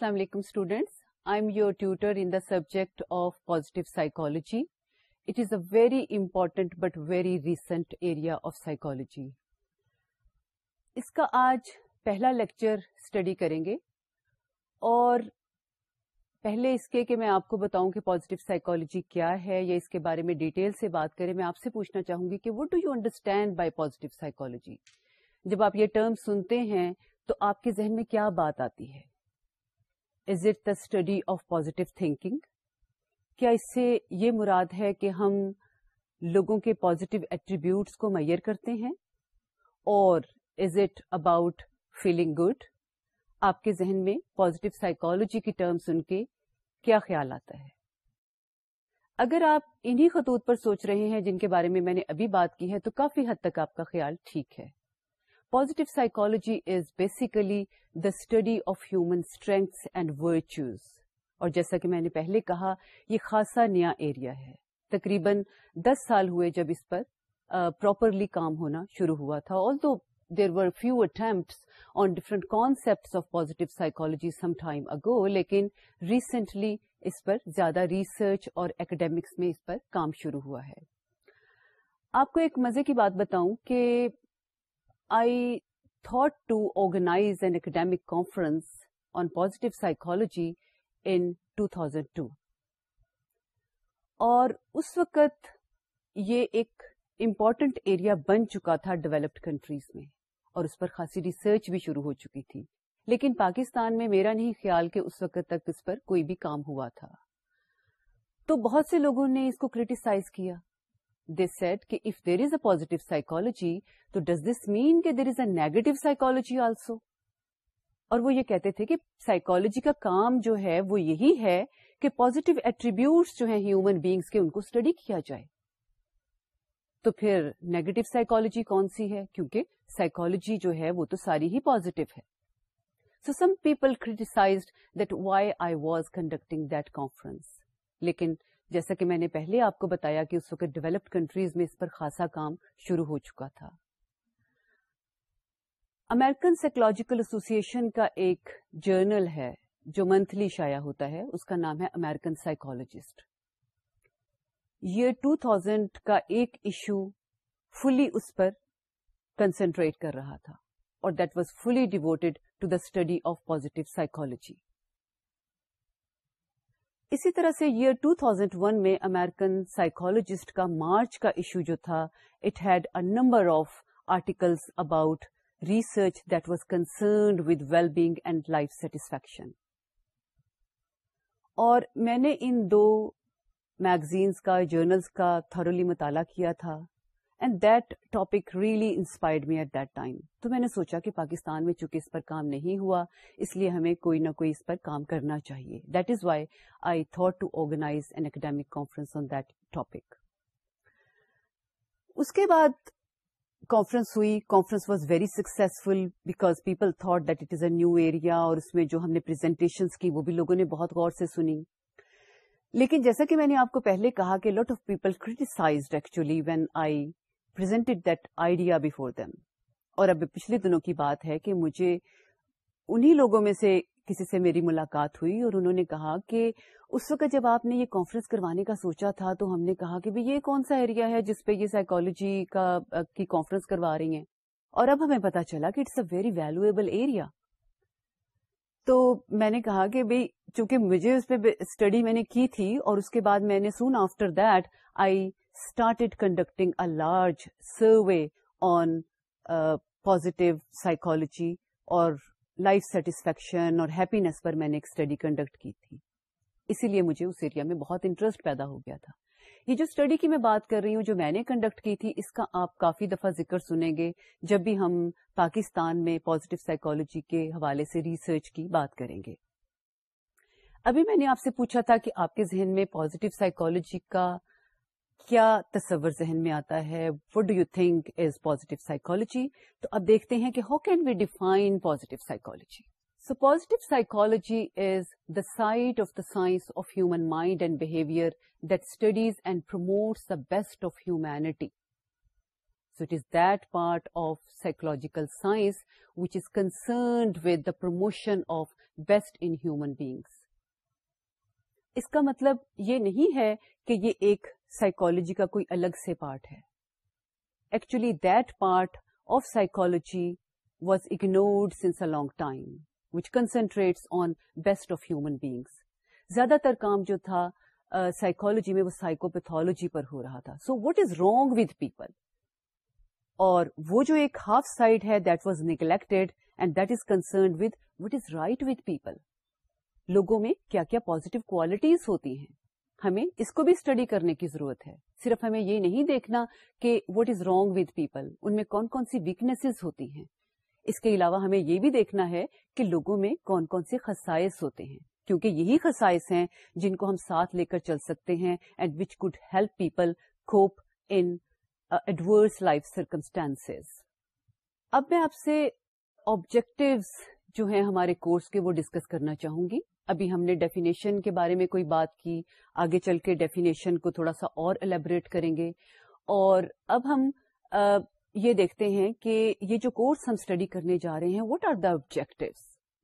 السلام علیکم students I am your tutor in the subject of positive psychology it is a very important but very recent area of psychology اس کا آج پہلا lecture study کریں گے اور پہلے اس کے کہ میں آپ کو بتاؤں کہ پازیٹیو سائیکالوجی کیا ہے یا اس کے بارے میں ڈیٹیل سے بات کریں میں آپ سے پوچھنا چاہوں گی کہ what do you understand by positive psychology جب آپ یہ ٹرم سنتے ہیں تو آپ کے ذہن میں کیا بات آتی ہے is it the study of positive thinking کیا اس سے یہ مراد ہے کہ ہم لوگوں کے پازیٹیو ایٹریبیوٹس کو میئر کرتے ہیں اور is it about feeling good آپ کے ذہن میں پازیٹو سائیکولوجی کی ٹرم سن کے کیا خیال آتا ہے اگر آپ انہی خطوط پر سوچ رہے ہیں جن کے بارے میں میں نے ابھی بات کی ہے تو کافی حد تک آپ کا خیال ٹھیک ہے positive psychology is basically the study of human strengths and virtues اور جیسا کہ میں نے پہلے کہا یہ خاصا نیا ایریا ہے تقریباً دس سال ہوئے جب اس پر پراپرلی uh, کام ہونا شروع ہوا تھا although there were few attempts on different concept of positive psychology some time ago لیکن ریسنٹلی اس پر زیادہ ریسرچ اور اکیڈیمکس میں اس پر کام شروع ہوا ہے آپ کو ایک مزے کی بات بتاؤں کہ I though organise an academic conference on positive psychology in two thousand اور اس وقت یہ ایک امپورٹنٹ ایریا بن چکا تھا ڈیولپڈ کنٹریز میں اور اس پر خاصی ریسرچ بھی شروع ہو چکی تھی لیکن پاکستان میں میرا نہیں خیال کہ اس وقت تک اس پر کوئی بھی کام ہوا تھا تو بہت سے لوگوں نے اس کو کریٹیسائز کیا دے سیٹ کہ if there is a positive psychology تو ڈز دس مین کہ there is a negative psychology also اور وہ یہ کہتے تھے کہ سائیکولوجی کا کام جو ہے وہ یہی ہے کہ پوزیٹو ایٹریبیوٹس جو ہیں ہیومن بینگس کے ان کو اسٹڈی کیا جائے تو پھر نیگیٹو سائیکولوجی کون سی ہے کیونکہ سائیکولوجی جو ہے وہ تو ساری ہی پوزیٹو ہے so some people criticised that why I was conducting that conference لیکن جیسا کہ میں نے پہلے آپ کو بتایا کہ اس وقت ڈیولپڈ کنٹریز میں اس پر خاصا کام شروع ہو چکا تھا امیرکن سائیکولوجیکل ایسوسیشن کا ایک جرنل ہے جو منتھلی شائع ہوتا ہے اس کا نام ہے امیرکن سائیکولوجسٹ یہ 2000 کا ایک ایشو فلی اس پر کنسنٹریٹ کر رہا تھا اور that was fully devoted to the study of positive psychology اسی طرح سے ایئر 2001 میں امیرکن سائیکالوجسٹ کا مارچ کا ایشو جو تھا it had a number of articles about research that was concerned with well being and life satisfaction اور میں نے ان دو میگزینس کا جرنلس کا تھرولی مطالعہ کیا تھا and that topic really inspired me at that time تو میں نے سوچا کہ پاکستان میں چونکہ اس پر کام نہیں ہوا اس لیے ہمیں کوئی نہ کوئی اس پر کام کرنا چاہیے that is why I thought to organise an academic conference on that topic اس کے بعد کانفرنس ہوئی conference was very successful because people thought that it is a new area اور اس میں جو ہم نے پرزنٹیشن کی وہ بھی لوگوں نے بہت غور سے سنی لیکن جیسا کہ میں نے آپ کو پہلے کہا کہ lot of people criticised actually when I اور اب پچھلے دنوں کی بات ہے کہ مجھے انہی لوگوں میں سے سے کسی میری ملاقات ہوئی اور انہوں نے کہا کہ اس وقت جب آپ نے یہ کانفرنس کروانے کا سوچا تھا تو ہم نے کہا کہ یہ کون سا ایریا ہے جس پہ یہ کا کی کانفرنس کروا رہی ہیں اور اب ہمیں پتا چلا کہ it's a very valuable area تو میں نے کہا کہ بھائی چونکہ مجھے اس پہ اسٹڈی میں نے کی تھی اور اس کے بعد میں نے soon after that I took a large survey on positive psychology اور لائف سیٹسفیکشن اور ہیپینےس پر میں نے ایک اسٹڈی کنڈکٹ کی تھی اسی لیے مجھے اس ایریا میں بہت انٹرسٹ پیدا ہو گیا تھا یہ جو اسٹڈی کی میں بات کر رہی ہوں جو میں نے کنڈکٹ کی تھی اس کا آپ کافی دفعہ ذکر سنیں گے جب بھی ہم پاکستان میں پوزیٹیو سائکالوجی کے حوالے سے ریسرچ کی بات کریں گے ابھی میں نے آپ سے پوچھا تھا کہ آپ کے ذہن میں پوزیٹیو سائیکولوجی کا کیا تصور ذہن میں آتا ہے what do you think is positive psychology تو اب دیکھتے ہیں کہ how can we define positive psychology so positive psychology is the side of the science of human mind and behaviour that studies and promotes the best of humanity so it is that part of psychological science which is concerned with the promotion of best in human beings اس کا مطلب یہ نہیں ہے کہ یہ ایک psychology کا کوئی الگ سے پارٹ ہے actually that part of psychology was ignored since a long time which concentrate on best of human beings زیادہ تر کام جو تھا سائیکولوجی میں وہ سائیکوپیتھولوجی پر ہو رہا تھا so what is wrong with people اور وہ جو ایک ہاف سائڈ ہے that was neglected and that is concerned with what is right with people لوگوں میں کیا کیا پازیٹو کوالٹیز ہوتی ہیں ہمیں اس کو بھی اسٹڈی کرنے کی ضرورت ہے صرف ہمیں یہ نہیں دیکھنا کہ what is wrong with people ان میں کون کون سی ویکنیسز ہوتی ہیں اس کے علاوہ ہمیں یہ بھی دیکھنا ہے کہ لوگوں میں کون کون سی خسائش ہوتے ہیں کیونکہ یہی خسائس ہیں جن کو ہم ساتھ لے کر چل سکتے ہیں and which could help people cope in adverse life circumstances اب میں آپ سے آبجیکٹوز جو ہیں ہمارے کورس کے وہ ڈسکس کرنا چاہوں گی ابھی ہم نے ڈیفینیشن کے بارے میں کوئی بات کی آگے چل کے ڈیفینیشن کو تھوڑا سا اور الیبوریٹ کریں گے اور اب ہم یہ دیکھتے ہیں کہ یہ جو کورس ہم اسٹڈی کرنے جا رہے ہیں وٹ آر دا آبجیکٹو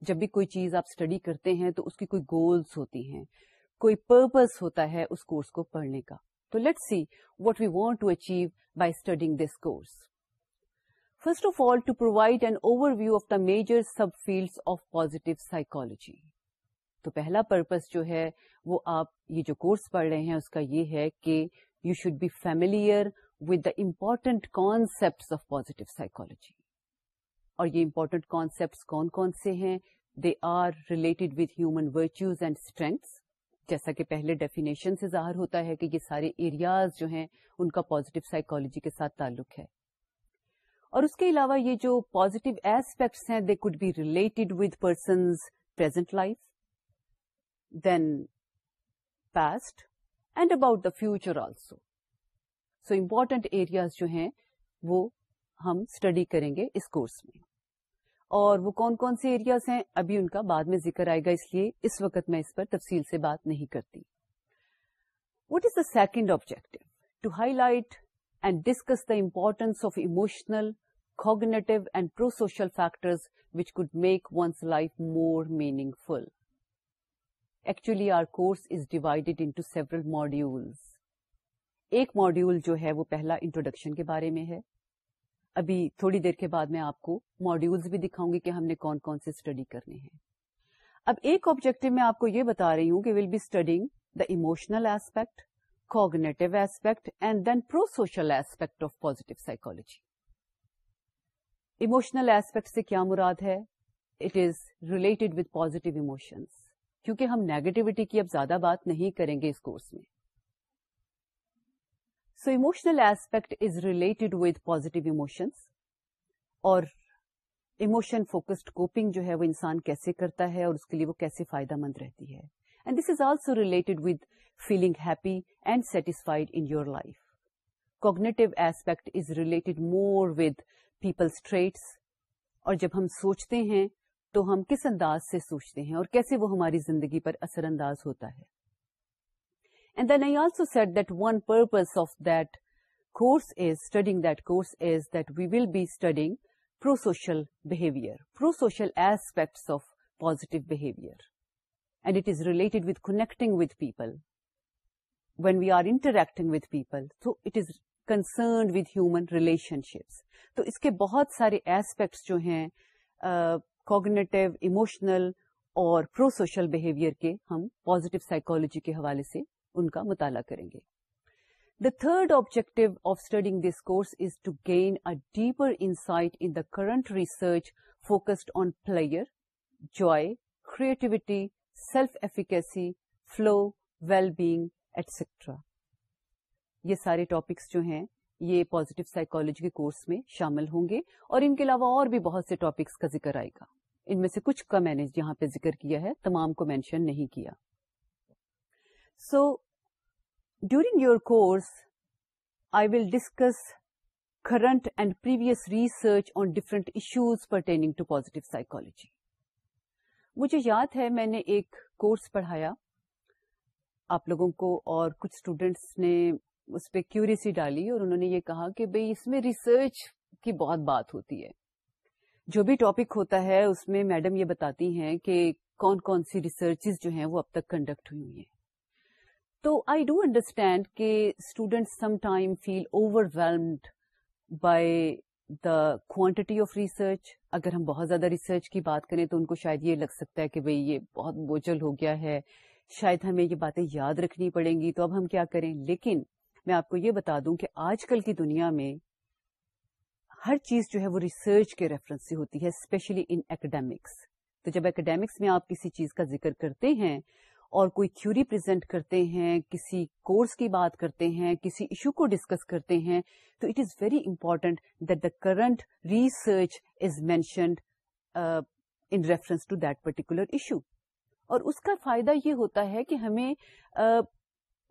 جب بھی کوئی چیز آپ اسٹڈی کرتے ہیں تو اس کی کوئی گولس ہوتی ہیں کوئی پرپز ہوتا ہے اس کورس کو پڑھنے کا تو let see what we want to achieve by studying this course first of all to provide and overview of the major sub field of positive psychology تو پہلا پرپز جو ہے وہ آپ یہ جو کورس پڑھ رہے ہیں اس کا یہ ہے کہ you should be familiar with the important concept of positive psychology اور یہ امپورٹنٹ کانسیپٹ کون کون سے ہیں they are related with human virtues and strengths جیسا کہ پہلے ڈیفینیشن سے ظاہر ہوتا ہے کہ یہ سارے ایریاز جو ہیں ان کا پازیٹو سائیکولوجی کے ساتھ تعلق ہے اور اس کے علاوہ یہ جو پوزیٹو ایسپیکٹس ہیں they could be related with persons present life then past and about the future also so important areas جو ہیں وہ ہم اسٹڈی کریں گے اس کورس میں اور وہ کون کون سے ایریاز ہیں ابھی ان کا بعد میں ذکر آئے گا اس لیے اس وقت میں اس پر تفصیل سے بات نہیں کرتی what is the second objective to highlight and discuss the importance of emotional cognitive and prosocial factors which could make one's life more meaningful actually our course is divided into several modules ایک module جو ہے وہ پہلا introduction کے بارے میں ہے ابھی تھوڑی دیر کے بعد میں آپ کو ماڈیولس بھی دکھاؤں گی کہ ہم نے کون کون سے اسٹڈی کرنے ہیں اب ایک آبجیکٹو میں آپ کو یہ بتا رہی ہوں کہ will be studying the emotional aspect cognitive aspect and then prosocial aspect of positive psychology emotional aspect سے کیا مراد ہے it is related with emotions کیونکہ ہم نیگیٹیوٹی کی اب زیادہ بات نہیں کریں گے اس کورس میں so emotional aspect is related with positive emotions اور ایموشن فوکسڈ کوپنگ جو ہے وہ انسان کیسے کرتا ہے اور اس کے لیے وہ کیسے فائدہ مند رہتی ہے and this is also related with feeling happy and satisfied in your life cognitive aspect is related more with people's traits اور جب ہم سوچتے ہیں تو ہم کس انداز سے سوچتے ہیں اور کیسے وہ ہماری زندگی پر اثر انداز ہوتا ہے تو اس کے بہت سارے ایسپیکٹس جو ہیں کوگنیٹو ایموشنل اور پرو سوشل بہیویئر کے ہم پازیٹو سائکالوجی کے حوالے سے ان کا مطالعہ کریں گے the third objective of studying this course is to gain a deeper insight in the current research focused on player joy creativity self efficacy flow well being etcetera یہ سارے ٹاپکس جو ہیں یہ پازیٹو سائیکولوجی کے course میں شامل ہوں گے اور ان کے علاوہ اور بھی بہت سے ٹاپکس کا ذکر آئے گا ان میں سے کچھ کا میں نے یہاں پہ ذکر کیا ہے تمام کو مینشن نہیں کیا so during your course I will discuss current and previous research on different issues pertaining to positive psychology مجھے یاد ہے میں نے ایک کورس پڑھایا آپ لوگوں کو اور کچھ اسٹوڈینٹس نے اس پہ کیوریسی ڈالی اور انہوں نے یہ کہا کہ بھائی اس میں ریسرچ کی بہت بات ہوتی ہے جو بھی ٹاپک ہوتا ہے اس میں میڈم یہ بتاتی ہیں کہ کون کون سی ریسرچ جو ہیں وہ اب تک کنڈکٹ ہوئی ہیں تو آئی ڈو انڈرسٹینڈ کہ student some time feel overwhelmed by the quantity of research اگر ہم بہت زیادہ ریسرچ کی بات کریں تو ان کو شاید یہ لگ سکتا ہے کہ بھائی یہ بہت بوجھل ہو گیا ہے شاید ہمیں یہ باتیں یاد رکھنی پڑیں گی تو اب ہم کیا کریں لیکن میں آپ کو یہ بتا دوں کہ آج کل کی دنیا میں ہر چیز جو ہے وہ ریسرچ کے ریفرنس سے ہوتی ہے اسپیشلی ان ایکڈیمکس جب ایکڈیمکس میں آپ کسی چیز کا ذکر کرتے ہیں اور کوئی تھیوری پرزینٹ کرتے ہیں کسی کورس کی بات کرتے ہیں کسی ایشو کو ڈسکس کرتے ہیں تو it is very important that the current research is mentioned in reference to that particular issue اور اس کا فائدہ یہ ہوتا ہے کہ ہمیں uh,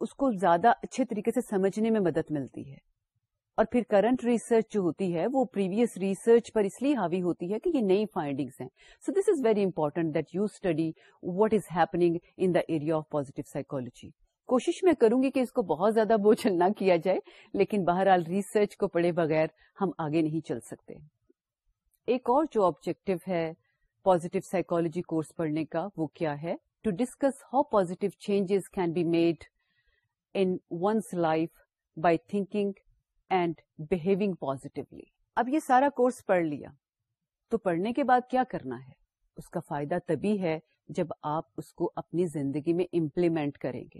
اس کو زیادہ اچھے طریقے سے سمجھنے میں مدد ملتی ہے اور پھر کرنٹ ریسرچ جو ہوتی ہے وہ پریویس ریسرچ پر اس لیے حاوی ہوتی ہے کہ یہ نئی فائنڈنگس ہیں so this is very important that you study what is happening in the area of positive psychology کوشش میں کروں گی کہ اس کو بہت زیادہ بوجھ نہ کیا جائے لیکن بہرحال ریسرچ کو پڑھے بغیر ہم آگے نہیں چل سکتے ایک اور جو آبجیکٹو ہے پوزیٹو سائیکولوجی کورس پڑھنے کا وہ کیا ہے to discuss how positive changes can be made one's life by thinking and behaving positively اب یہ سارا کورس پڑھ لیا تو پڑھنے کے بعد کیا کرنا ہے اس کا فائدہ تبھی ہے جب آپ اس کو اپنی زندگی میں امپلیمنٹ کریں گے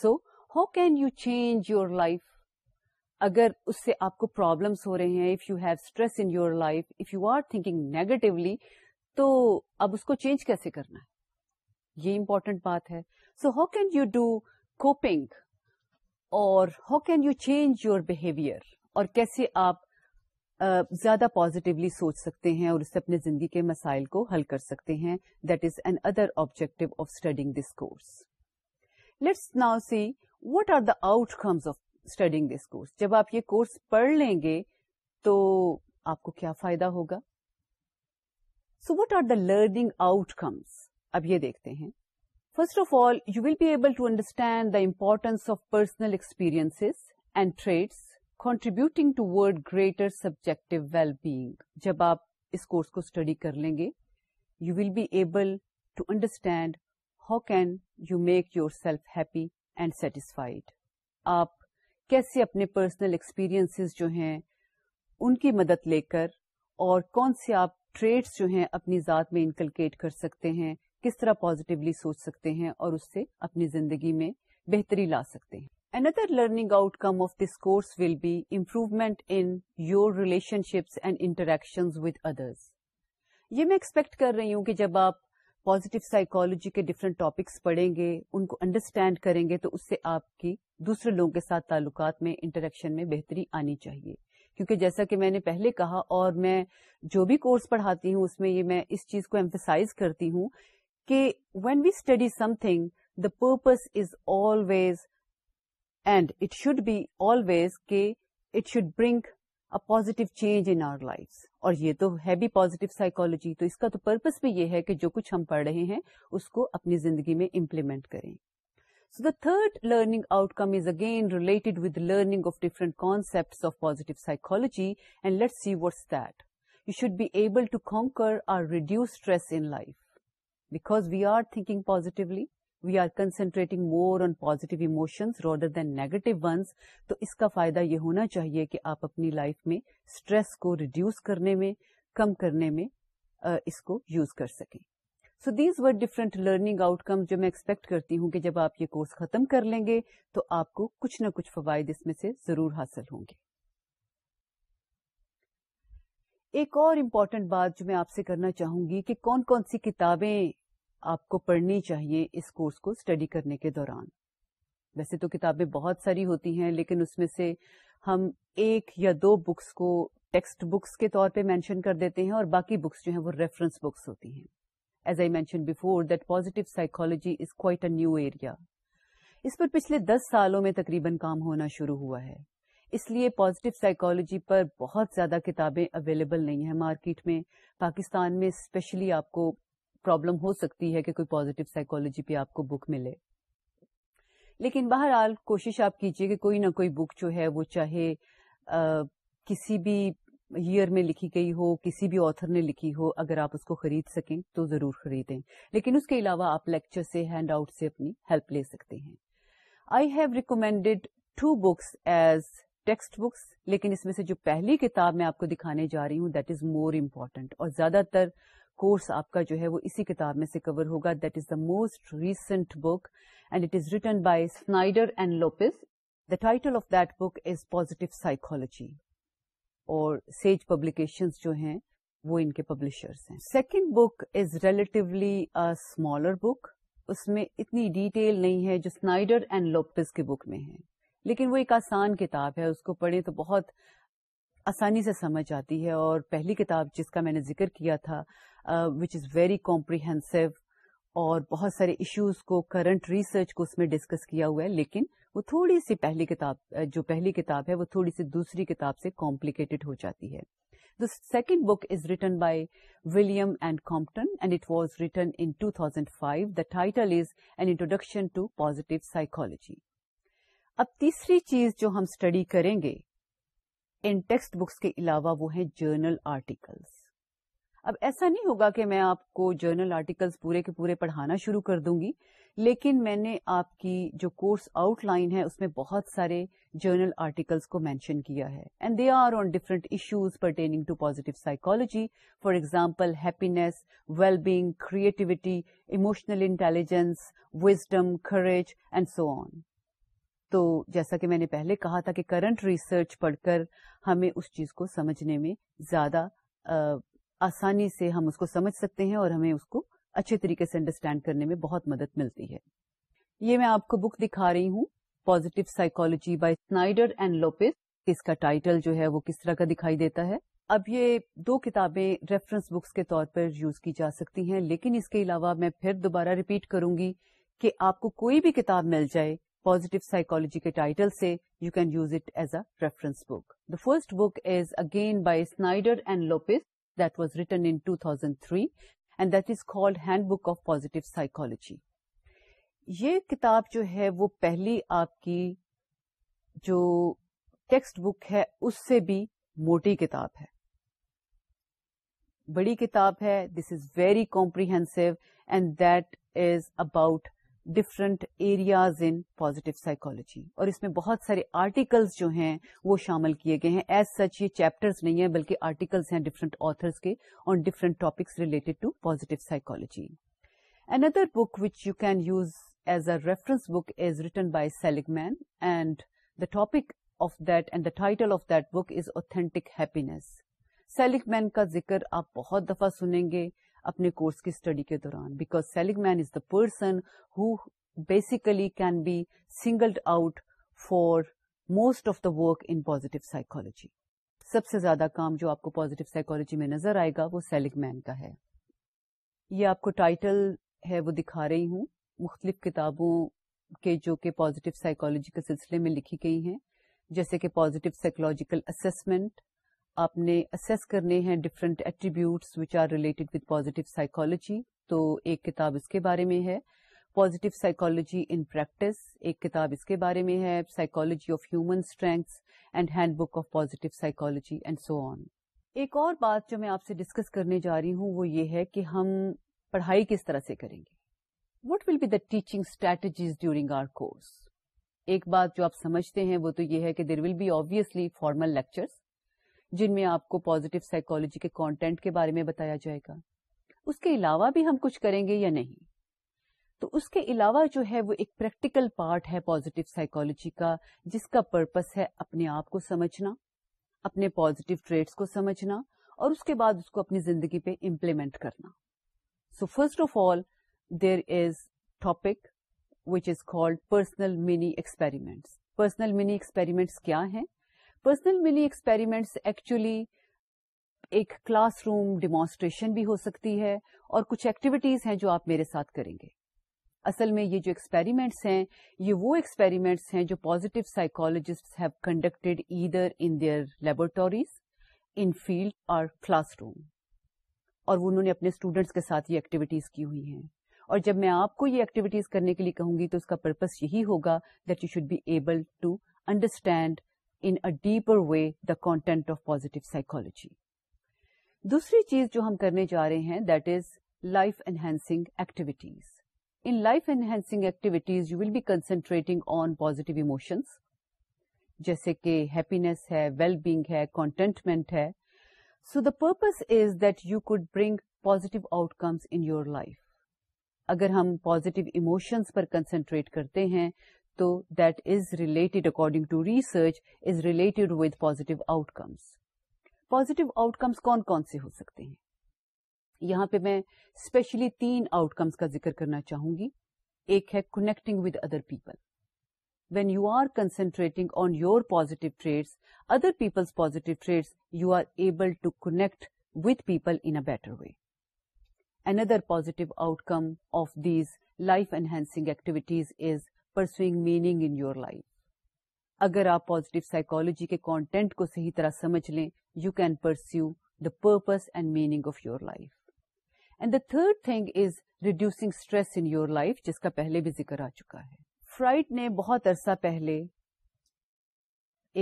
so how can you change your life اگر اس سے آپ کو پرابلمس ہو رہے ہیں if you have stress in your life if you are thinking negatively تو اب اس کو چینج کیسے کرنا ہے یہ امپورٹنٹ بات ہے so how can you do coping اور how can you change your behaviour اور کیسے آپ زیادہ پازیٹیولی سوچ سکتے ہیں اور اس سے اپنے زندگی کے مسائل کو حل کر سکتے ہیں that is another objective of studying this course let's now see what are the outcomes of studying this course جب آپ یہ کورس پڑھ لیں گے تو آپ کو کیا فائدہ ہوگا so what are the learning outcomes اب یہ دیکھتے ہیں first of all you will be able to understand the importance of personal experience and traits contributing to word greater subject well being جب آپ اس کورس کو اسٹڈی کر لیں گے you will be able to understand how can you make yourself happy and satisfied آپ کیسے اپنے پرسنل ایکسپیرئنس جو ہیں ان کی مدد لے کر اور کون سے آپ ٹریڈس جو ہیں اپنی ذات میں انکلکیٹ کر سکتے ہیں کس طرح پوزیٹیولی سوچ سکتے ہیں اور اس سے اپنی زندگی میں بہتری لا سکتے ہیں Another learning outcome of this course will be improvement in your relationships and interactions with others. یہ میں ایکسپیکٹ کر رہی ہوں کہ جب آپ پوزیٹو سائیکالوجی کے ڈفرنٹ ٹاپکس پڑھیں گے ان کو انڈرسٹینڈ کریں گے تو اس سے آپ کی دوسرے لوگوں کے ساتھ تعلقات میں انٹریکشن میں بہتری آنی چاہیے کیونکہ جیسا کہ میں نے پہلے کہا اور میں جو بھی کورس پڑھاتی ہوں اس میں یہ میں اس چیز کو ایمفسائز کرتی ہوں کہ when we study something the purpose is always and it should be always کہ it should bring a positive change in our life اور یہ تو ہے بھی پازیٹو سائیکولوجی تو اس کا تو پرپز بھی یہ ہے کہ جو کچھ ہم پڑھ رہے ہیں اس کو اپنی زندگی میں امپلیمنٹ کریں so the third learning outcome is again related with learning of different concept of positive psychology and let see what's that you should be able to conquer or reduce stress in life because we are thinking positively we are concentrating more on positive emotions rather than negative ones تو اس کا فائدہ یہ ہونا چاہیے کہ آپ اپنی لائف میں اسٹریس کو ریڈیوس کرنے میں کم کرنے میں uh, اس کو یوز کر سکیں so these are different learning outcome جو میں ایکسپیکٹ کرتی ہوں کہ جب آپ یہ کورس ختم کر لیں گے تو آپ کو کچھ نہ کچھ فوائد اس میں سے ضرور حاصل ہوں گے ایک اور امپورٹنٹ بات جو میں آپ سے کرنا چاہوں گی کہ کون کون سی کتابیں آپ کو پڑھنی چاہیے اس کورس کو اسٹڈی کرنے کے دوران ویسے تو کتابیں بہت ساری ہوتی ہیں لیکن اس میں سے ہم ایک یا دو بکس کو ٹیکسٹ بکس کے طور پہ مینشن کر دیتے ہیں اور باقی بکس جو ہیں وہ ریفرنس بکس ہوتی ہیں as I mention before that positive psychology is quite a new area اس پر پچھلے دس سالوں میں تقریباً کام ہونا شروع ہوا ہے اس لیے پازیٹیو سائیکالوجی پر بہت زیادہ کتابیں اویلیبل نہیں ہیں مارکیٹ میں پاکستان میں اسپیشلی آپ کو پرابلم ہو سکتی ہے کہ کوئی پازیٹیو سائیکالوجی پہ آپ کو بک ملے لیکن بہرحال کوشش آپ کیجئے کہ کوئی نہ کوئی بک جو ہے وہ چاہے آ, کسی بھی ایئر میں لکھی گئی ہو کسی بھی آتھر نے لکھی ہو اگر آپ اس کو خرید سکیں تو ضرور خریدیں لیکن اس کے علاوہ آپ لیکچر سے ہینڈ آؤٹ سے اپنی ہیلپ لے سکتے ہیں I have recommended two books as text books لیکن اس میں سے جو پہلی کتاب میں آپ کو دکھانے جا رہی ہوں دیٹ از مور امپورٹنٹ اور زیادہ تر کورس آپ کا جو ہے وہ اسی کتاب میں سے کور ہوگا that is the most recent book and it is written by Snyder and Lopez the title of that book is positive psychology اور سیج پبلیکیشن جو ہیں وہ ان کے پبلشرس ہیں second book is relatively smaller book اس میں اتنی detail نہیں ہے جو سنائڈر اینڈ لوپس کی بک میں ہے لیکن وہ ایک آسان کتاب ہے اس کو پڑھیں تو بہت آسانی سے سمجھ آتی ہے اور پہلی کتاب جس کا میں نے ذکر کیا تھا وچ از ویری کمپریہنسو اور بہت سارے ایشوز کو کرنٹ ریسرچ کو اس میں ڈسکس کیا ہوا ہے لیکن وہ تھوڑی سی پہلی کتاب جو پہلی کتاب ہے وہ تھوڑی سی دوسری کتاب سے کمپلیکیٹڈ ہو جاتی ہے the second book is written by William and Compton and it was written in two thousand five the title is an introduction to positive psychology اب تیسری چیز جو ہم اسٹڈی کریں گے ان ٹیکسٹ بکس کے علاوہ وہ ہیں جرنل آرٹیکلس اب ایسا نہیں ہوگا کہ میں آپ کو جرنل آرٹیکلس پورے کے پورے پڑھانا شروع کر دوں گی لیکن میں نے آپ کی جو کورس آؤٹ لائن ہے اس میں بہت سارے جرنل آرٹیکلس کو مینشن کیا ہے and they are on different issues pertaining to positive psychology for example happiness well being creativity emotional intelligence wisdom courage and so on تو جیسا کہ میں نے پہلے کہا تھا کہ کرنٹ ریسرچ پڑھ کر ہمیں اس چیز کو سمجھنے میں زیادہ آسانی سے ہم اس کو سمجھ سکتے ہیں اور ہمیں اس کو اچھے طریقے سے انڈرسٹینڈ کرنے میں بہت مدد ملتی ہے یہ میں آپ کو بک دکھا رہی ہوں positive psychology by Snyder and Lopez اس کا ٹائٹل جو ہے وہ کس طرح کا دکھائی دیتا ہے اب یہ دو کتابیں ریفرنس بکس کے طور پر یوز کی جا سکتی ہیں لیکن اس کے علاوہ میں پھر دوبارہ ریپیٹ کروں گی کہ آپ کو کوئی بھی کتاب مل جائے پوزیٹو سائیکولوجی کے ٹائٹل سے you can use it as a reference book the first book is again by Snyder and Lopez that was written in two thousand three and that is called handbook of positive psychology یہ کتاب جو ہے وہ پہلی آپ کی جو text book ہے اس سے بھی موٹی کتاب ہے بڑی کتاب ہے this is very comprehensive and that is about different areas in positive psychology اور اس میں بہت سارے آرٹیکلز جو ہیں وہ شامل کیے گئے ہیں ایز سچ یہ چیپٹر نہیں ہیں بلکہ آرٹیکلس ہیں ڈفرنٹ آتھرس کے on different topics related to positive psychology another book which you can use as a reference book as written by Seligman and the topic of that and the title of that book is authentic happiness Seligman کا ذکر آپ بہت دفعہ سنیں گے اپنے course کی study کے دوران because Seligman is the person who basically can be singled out for most of the work in positive psychology سب سے زیادہ کام جو آپ کو پازیٹیو سائیکولوجی میں نظر آئے گا وہ سیلنگ مین کا ہے یہ آپ کو ٹائٹل ہے وہ دکھا رہی ہوں مختلف کتابوں کے جو کہ پوزیٹو سائیکولوجی کے سلسلے میں لکھی گئی ہیں جیسے کہ پوزیٹو سائیکولوجیکل اسسمنٹ آپ نے اسیس کرنے ہیں different attributes which are related with positive psychology تو ایک کتاب اس کے بارے میں ہے پازیٹیو سائیکولوجی ان پریکٹس ایک کتاب اس کے بارے میں ہے psychology of human strengths and handbook of positive psychology and so on ایک اور بات جو میں آپ سے ڈسکس کرنے جا رہی ہوں وہ یہ ہے کہ ہم پڑھائی کس طرح سے کریں گے what will be the teaching strategies during our course ایک بات جو آپ سمجھتے ہیں وہ تو یہ ہے کہ there will be obviously formal lectures جن میں آپ کو پازیٹیو سائیکالوجی کے کانٹینٹ کے بارے میں بتایا جائے گا اس کے علاوہ بھی ہم کچھ کریں گے یا نہیں تو اس کے علاوہ جو ہے وہ ایک پریکٹیکل پارٹ ہے پازیٹیو سائیکالوجی کا جس کا پرپس ہے اپنے آپ کو سمجھنا اپنے پازیٹو ٹریٹس کو سمجھنا اور اس کے بعد اس کو اپنی زندگی پہ امپلیمنٹ کرنا so first of all there is topic which is called personal mini experiments personal mini experiments کیا ہیں پرسنل ملی ایکسپیریمنٹس ایکچولی ایک کلاس روم ڈیمانسٹریشن بھی ہو سکتی ہے اور کچھ ایکٹیویٹیز ہیں جو آپ میرے ساتھ کریں گے اصل میں یہ جو ایکسپیریمنٹس ہیں یہ وہ ایکسپیریمنٹس ہیں جو positive psychologists have conducted either in their laboratories in field اور کلاس روم اور انہوں نے اپنے اسٹوڈینٹس کے ساتھ یہ ایکٹیویٹیز کی ہوئی ہیں اور جب میں آپ کو یہ ایکٹیویٹیز کرنے کے لیے کہوں گی تو اس کا پرپز یہی ہوگا that you should be able to understand a deeper way the content of positive psychology دوسری چیز جو ہم کرنے جا رہے ہیں that is life enhancing activities in life enhancing activities you will be concentrating on positive emotions جیسے کہ ہیپینیس ہے ویل بینگ ہے کانٹینٹمنٹ ہے so the purpose is that you could bring positive outcomes in your life اگر ہم positive emotions پر concentrate کرتے ہیں تو that is related according to research is related with positive outcomes positive comes کون کون سے ہو سکتے ہیں یہاں پہ میں اسپیشلی تین آؤٹ کمس کا ذکر کرنا چاہوں گی ایک ہے connecting with other people when you are concentrating on your positive traits other people's positive traits you are able to connect with people in a better way another other outcome of these life enhancing activities is pursuing meaning in your life اگر آپ positive psychology کے content کو صحیح طرح سمجھ لیں you can pursue the purpose and meaning of your life and the third thing is reducing stress in your life جس کا پہلے بھی ذکر آ چکا ہے فرائڈ نے بہت عرصہ پہلے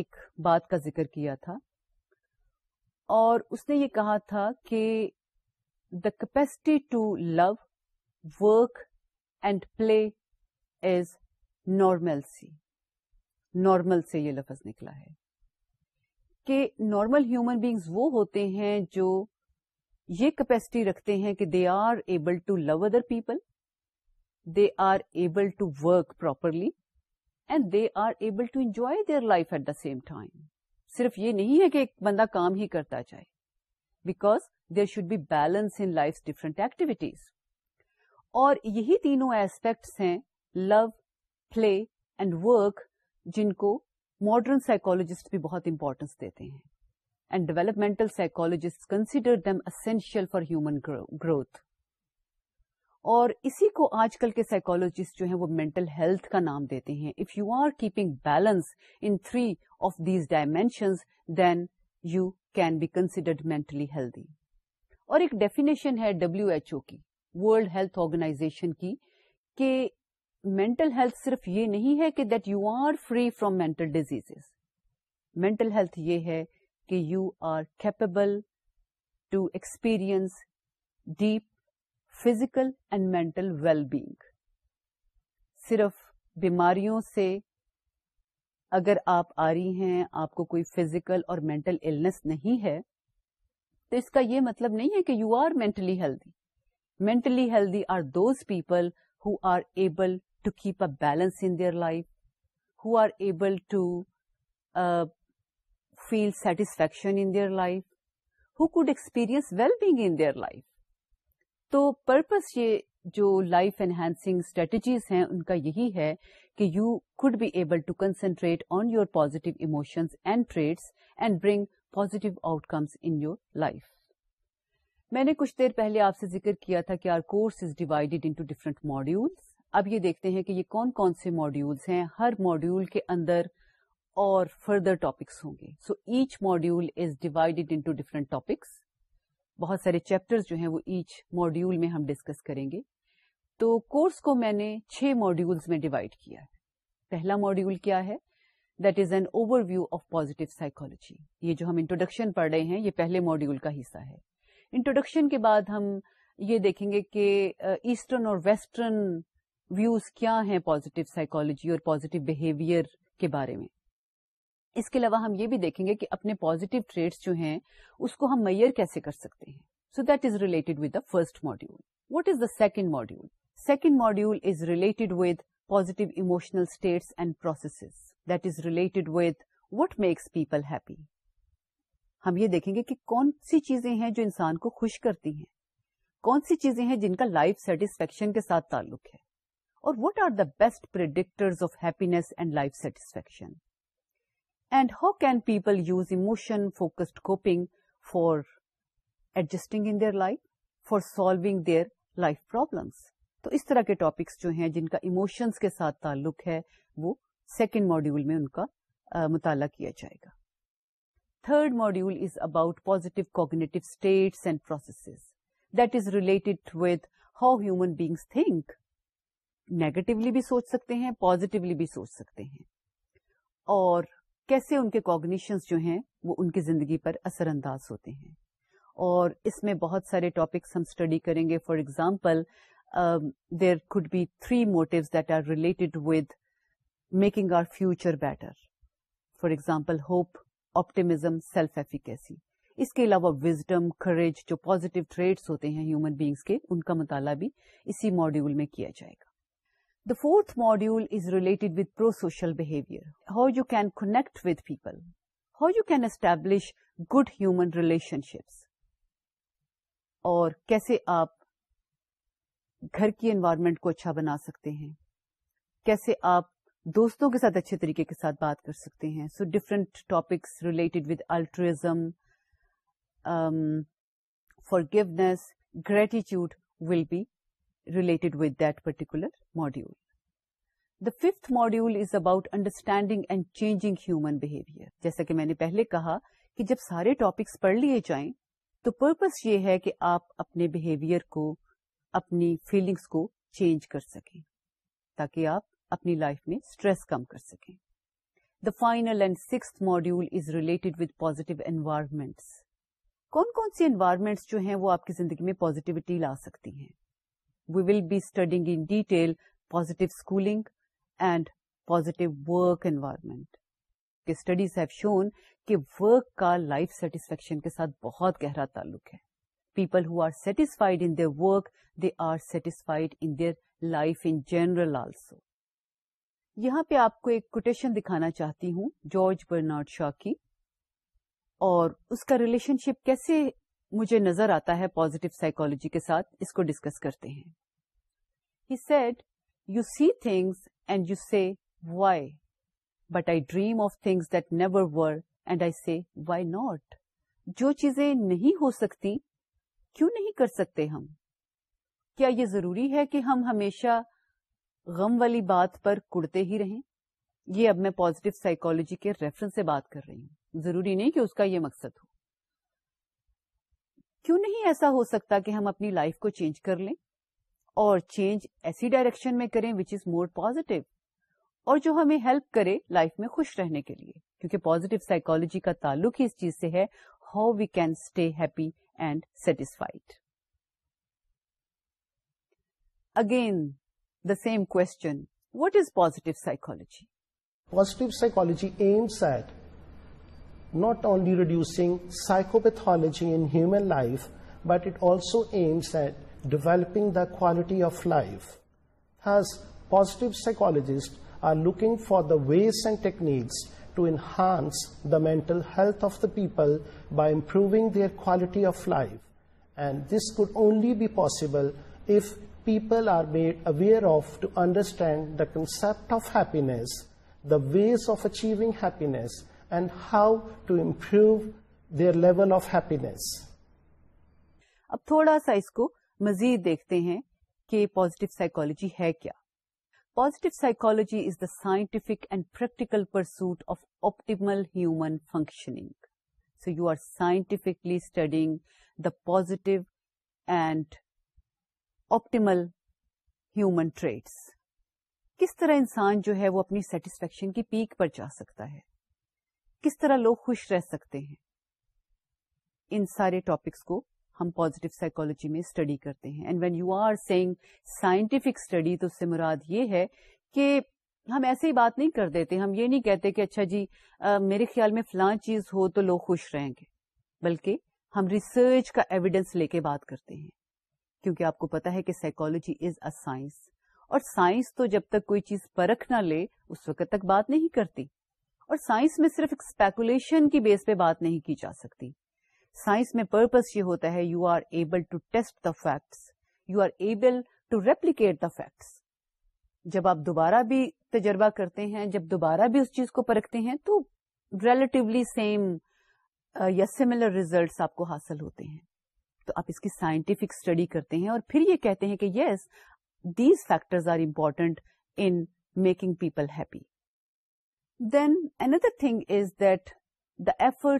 ایک بات کا ذکر کیا تھا اور اس نے یہ کہا تھا کہ the capacity to love work and play is normal C normal سے یہ لفظ نکلا ہے کہ نارمل ہیومن بینگز وہ ہوتے ہیں جو یہ کیپیسٹی رکھتے ہیں کہ they are able to love other people they are able to work properly and they are able to enjoy their life at the same time صرف یہ نہیں ہے کہ ایک بندہ کام ہی کرتا جائے because there should be balance in life different activities اور یہی تینوں ایسپیکٹس ہیں لو پلے اینڈ ورک جن کو ماڈرن سائیکولوجسٹ بھی بہت امپورٹینس دیتے ہیں and developmental psychologists consider them essential for human growth اور اسی کو آج کل کے سائیکولوجسٹ جو ہیں وہ مینٹل ہیلتھ کا نام دیتے ہیں if you are keeping balance in three of these dimensions then you can be considered mentally healthy اور ایک ڈیفینیشن ہے ڈبلو ایچ او کی ولڈ ہیلتھ آرگنائزیشن کی کہ مینٹل ہیلتھ صرف یہ نہیں ہے کہ that you are free from mental disease mental health یہ ہے کہ you are capable to experience deep physical and mental well being صرف بیماریوں سے اگر آپ آ رہی ہیں آپ کو کوئی فزیکل اور مینٹل النس نہیں ہے تو اس کا یہ مطلب نہیں ہے کہ you are mentally healthy mentally healthy are those people who are able to keep a balance in life who are able to feel satisfaction in life had experience well being in life تو purpose یہ جو life enhance strategies ہیں ان کا یہی ہے کہ you could be able to concentrate on your positive emotions and traits and bring positive outcomes in your life میں نے کچھ دیر پہلے آپ سے ذکر کیا تھا کہ our course is divided into two different modules اب یہ دیکھتے ہیں کہ یہ کون کون سے ماڈیولس ہیں ہر ماڈیول کے اندر اور فردر ٹاپکس ہوں گے so each module is divided into different topics بہت سارے چیپٹر جو ہیں وہ ایچ ماڈیول میں ہم ڈسکس کریں گے تو کورس کو میں نے چھ ماڈیولس میں ڈیوائڈ کیا ہے پہلا ماڈیول کیا ہے that is an overview of positive psychology یہ جو ہم انٹروڈکشن پڑھ رہے ہیں یہ پہلے ماڈیول کا حصہ ہے انٹروڈکشن کے بعد ہم یہ دیکھیں گے کہ ایسٹرن uh, اور ویسٹرن ویوز کیا ہیں پازیٹیو سائیکالوجی اور پازیٹیو بہیویئر کے بارے میں اس کے علاوہ ہم یہ بھی دیکھیں گے کہ اپنے پازیٹو ٹریٹس جو ہیں اس کو ہم میئر کیسے کر سکتے ہیں so that is related with the first module what is the second module second module is related with positive emotional states and process that is related with what makes people happy ہم یہ دیکھیں گے کہ کون سی چیزیں ہیں جو انسان کو خوش کرتی ہیں کون سی چیزیں ہیں جن کا لائف سیٹسفیکشن کے ساتھ تعلق ہے what are the best predictors of happiness and life satisfaction and how can people use emotion focused coping for adjusting in their life for solving their life problems تو اس طرح کے ٹاپکس جو ہیں جن کا اموشنس کے ساتھ تعلق ہے وہ سیکنڈ ماڈیول میں ان کا مطالعہ کیا جائے گا third module is about positive cognitive states and process that is related with how human beings think negatively بھی سوچ سکتے ہیں پازیٹیولی بھی سوچ سکتے ہیں اور کیسے ان کے کوگنیشنس جو ہیں وہ ان کی زندگی پر اثر انداز ہوتے ہیں اور اس میں بہت سارے ٹاپکس ہم اسٹڈی کریں گے for example there could be three motives that are related with making our future better for example hope optimism self efficacy اس کے علاوہ وزڈم کریج جو پازیٹیو ٹریڈس ہوتے ہیں ہیومن بیگس کے ان کا مطالعہ بھی اسی ماڈیول میں کیا جائے گا The fourth module is related with pro-social behavior, how you can connect with people, how you can establish good human relationships اور کیسے آپ گھر کی انوائرمنٹ کو اچھا بنا سکتے ہیں کیسے آپ دوستوں کے ساتھ اچھے طریقے کے ساتھ بات کر سکتے ہیں so different topics related with altruism forgiveness gratitude will be relate with that particular module module about understanding and changing human behaviour جیسا کہ میں نے پہلے کہا کہ جب سارے ٹاپکس پڑھ لیے جائیں تو پرپز یہ ہے کہ آپ اپنے بہیویئر کو اپنی فیلنگس کو چینج کر سکیں تاکہ آپ اپنی لائف میں اسٹریس کم کر سکیں the final and six module is related with positive environments کون کون سی انوائرمنٹس جو ہیں وہ آپ کی زندگی میں پازیٹیوٹی لا سکتی ہیں وی ول بی کہ ورک کا لائف سیٹسفیکشن کے ساتھ گہرا تعلق ہے people who are satisfied in work they are satisfied in life in general also یہاں پہ آپ کو ایک کوٹیشن دکھانا چاہتی ہوں جارج برنارڈ شا کی اور اس کا ریلیشن شپ کیسے مجھے نظر آتا ہے پوزیٹو سائیکولوجی کے ساتھ اس کو ڈسکس کرتے ہیں he said you see things and you see why but I dream of things that never were and I see why not جو چیزیں نہیں ہو سکتی کیوں نہیں کر سکتے ہم کیا یہ ضروری ہے کہ ہم ہمیشہ غم والی بات پر کڑتے ہی رہیں یہ اب میں پوزیٹو سائیکولوجی کے ریفرنس سے بات کر رہی ہوں ضروری نہیں کہ اس کا یہ مقصد ہو کیوں نہیں ایسا ہو سکتا کہ ہم اپنی لائف کو چینج کر لیں اور چینج ایسی ڈائریکشن میں کریں وچ از مور پوزیٹو اور جو ہمیں ہیلپ کرے لائف میں خوش رہنے کے لیے کیونکہ پوزیٹو سائیکولوجی کا تعلق ہی اس چیز سے ہے how we can stay happy and satisfied again the same question what is positive psychology positive psychology aims at not only reducing psychopathology in human life, but it also aims at developing the quality of life. Thus, positive psychologists are looking for the ways and techniques to enhance the mental health of the people by improving their quality of life. And this could only be possible if people are made aware of to understand the concept of happiness, the ways of achieving happiness, and how to improve their level of happiness اب تھوڑا سا اس کو مزید دیکھتے ہیں کہ positive psychology ہے کیا positive psychology is the scientific and practical pursuit of optimal human functioning so you are scientifically studying the positive and optimal human traits کس طرح انسان جو ہے وہ اپنی سیٹسفیکشن کی پیک پر جا سکتا ہے کس طرح لوگ خوش رہ سکتے ہیں ان سارے ٹاپکس کو ہم پوزیٹو سائیکولوجی میں اسٹڈی کرتے ہیں and when you are seeing scientific study تو اس سے مراد یہ ہے کہ ہم ایسے ہی بات نہیں کر دیتے ہم یہ نہیں کہتے کہ اچھا جی آ, میرے خیال میں فلاں چیز ہو تو لوگ خوش رہیں گے بلکہ ہم ریسرچ کا ایویڈینس لے کے بات کرتے ہیں کیونکہ آپ کو پتا ہے کہ سائیکولوجی از اے سائنس اور سائنس تو جب تک کوئی چیز پرکھ نہ لے اس وقت تک بات نہیں کرتی اور سائنس میں صرف اسپیکولیشن کی بیس پہ بات نہیں کی جا سکتی سائنس میں پرپز یہ ہوتا ہے you are able to test the facts you are able to replicate the facts جب آپ دوبارہ بھی تجربہ کرتے ہیں جب دوبارہ بھی اس چیز کو پرکھتے ہیں تو ریلیٹیولی سیم یا سملر ریزلٹس آپ کو حاصل ہوتے ہیں تو آپ اس کی سائنٹیفک اسٹڈی کرتے ہیں اور پھر یہ کہتے ہیں کہ yes these factors are important in making people happy then another thing is that the far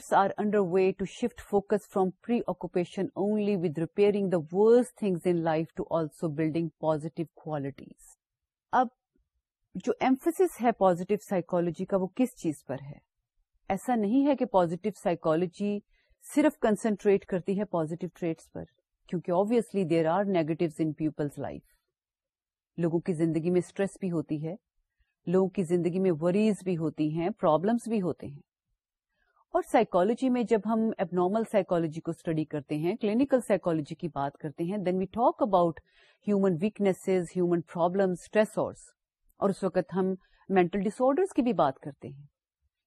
way to shift focus from preoccupation only with repairing the worse things in life to also building positive qualities اب جو ہے positive psychology کا وہ کس چیز پر ہے ایسا نہیں ہے کہ پوزیٹو سائکالوجی صرف کنسنٹریٹ کرتی ہے پازیٹو ٹریٹس پر کیونکہ obviously there are negative people's life لوگوں کی زندگی میں اسٹریس بھی ہوتی ہے لوگوں کی زندگی میں وریز بھی ہوتی ہیں پرابلمس بھی ہوتے ہیں اور سائیکالوجی میں جب ہم اب نارمل سائیکولوجی کو اسٹڈی کرتے ہیں کلینکل سائیکولوجی کی بات کرتے ہیں then we talk about human weaknesses human problem اور اس وقت ہم مینٹل ڈس آرڈرس کی بھی بات کرتے ہیں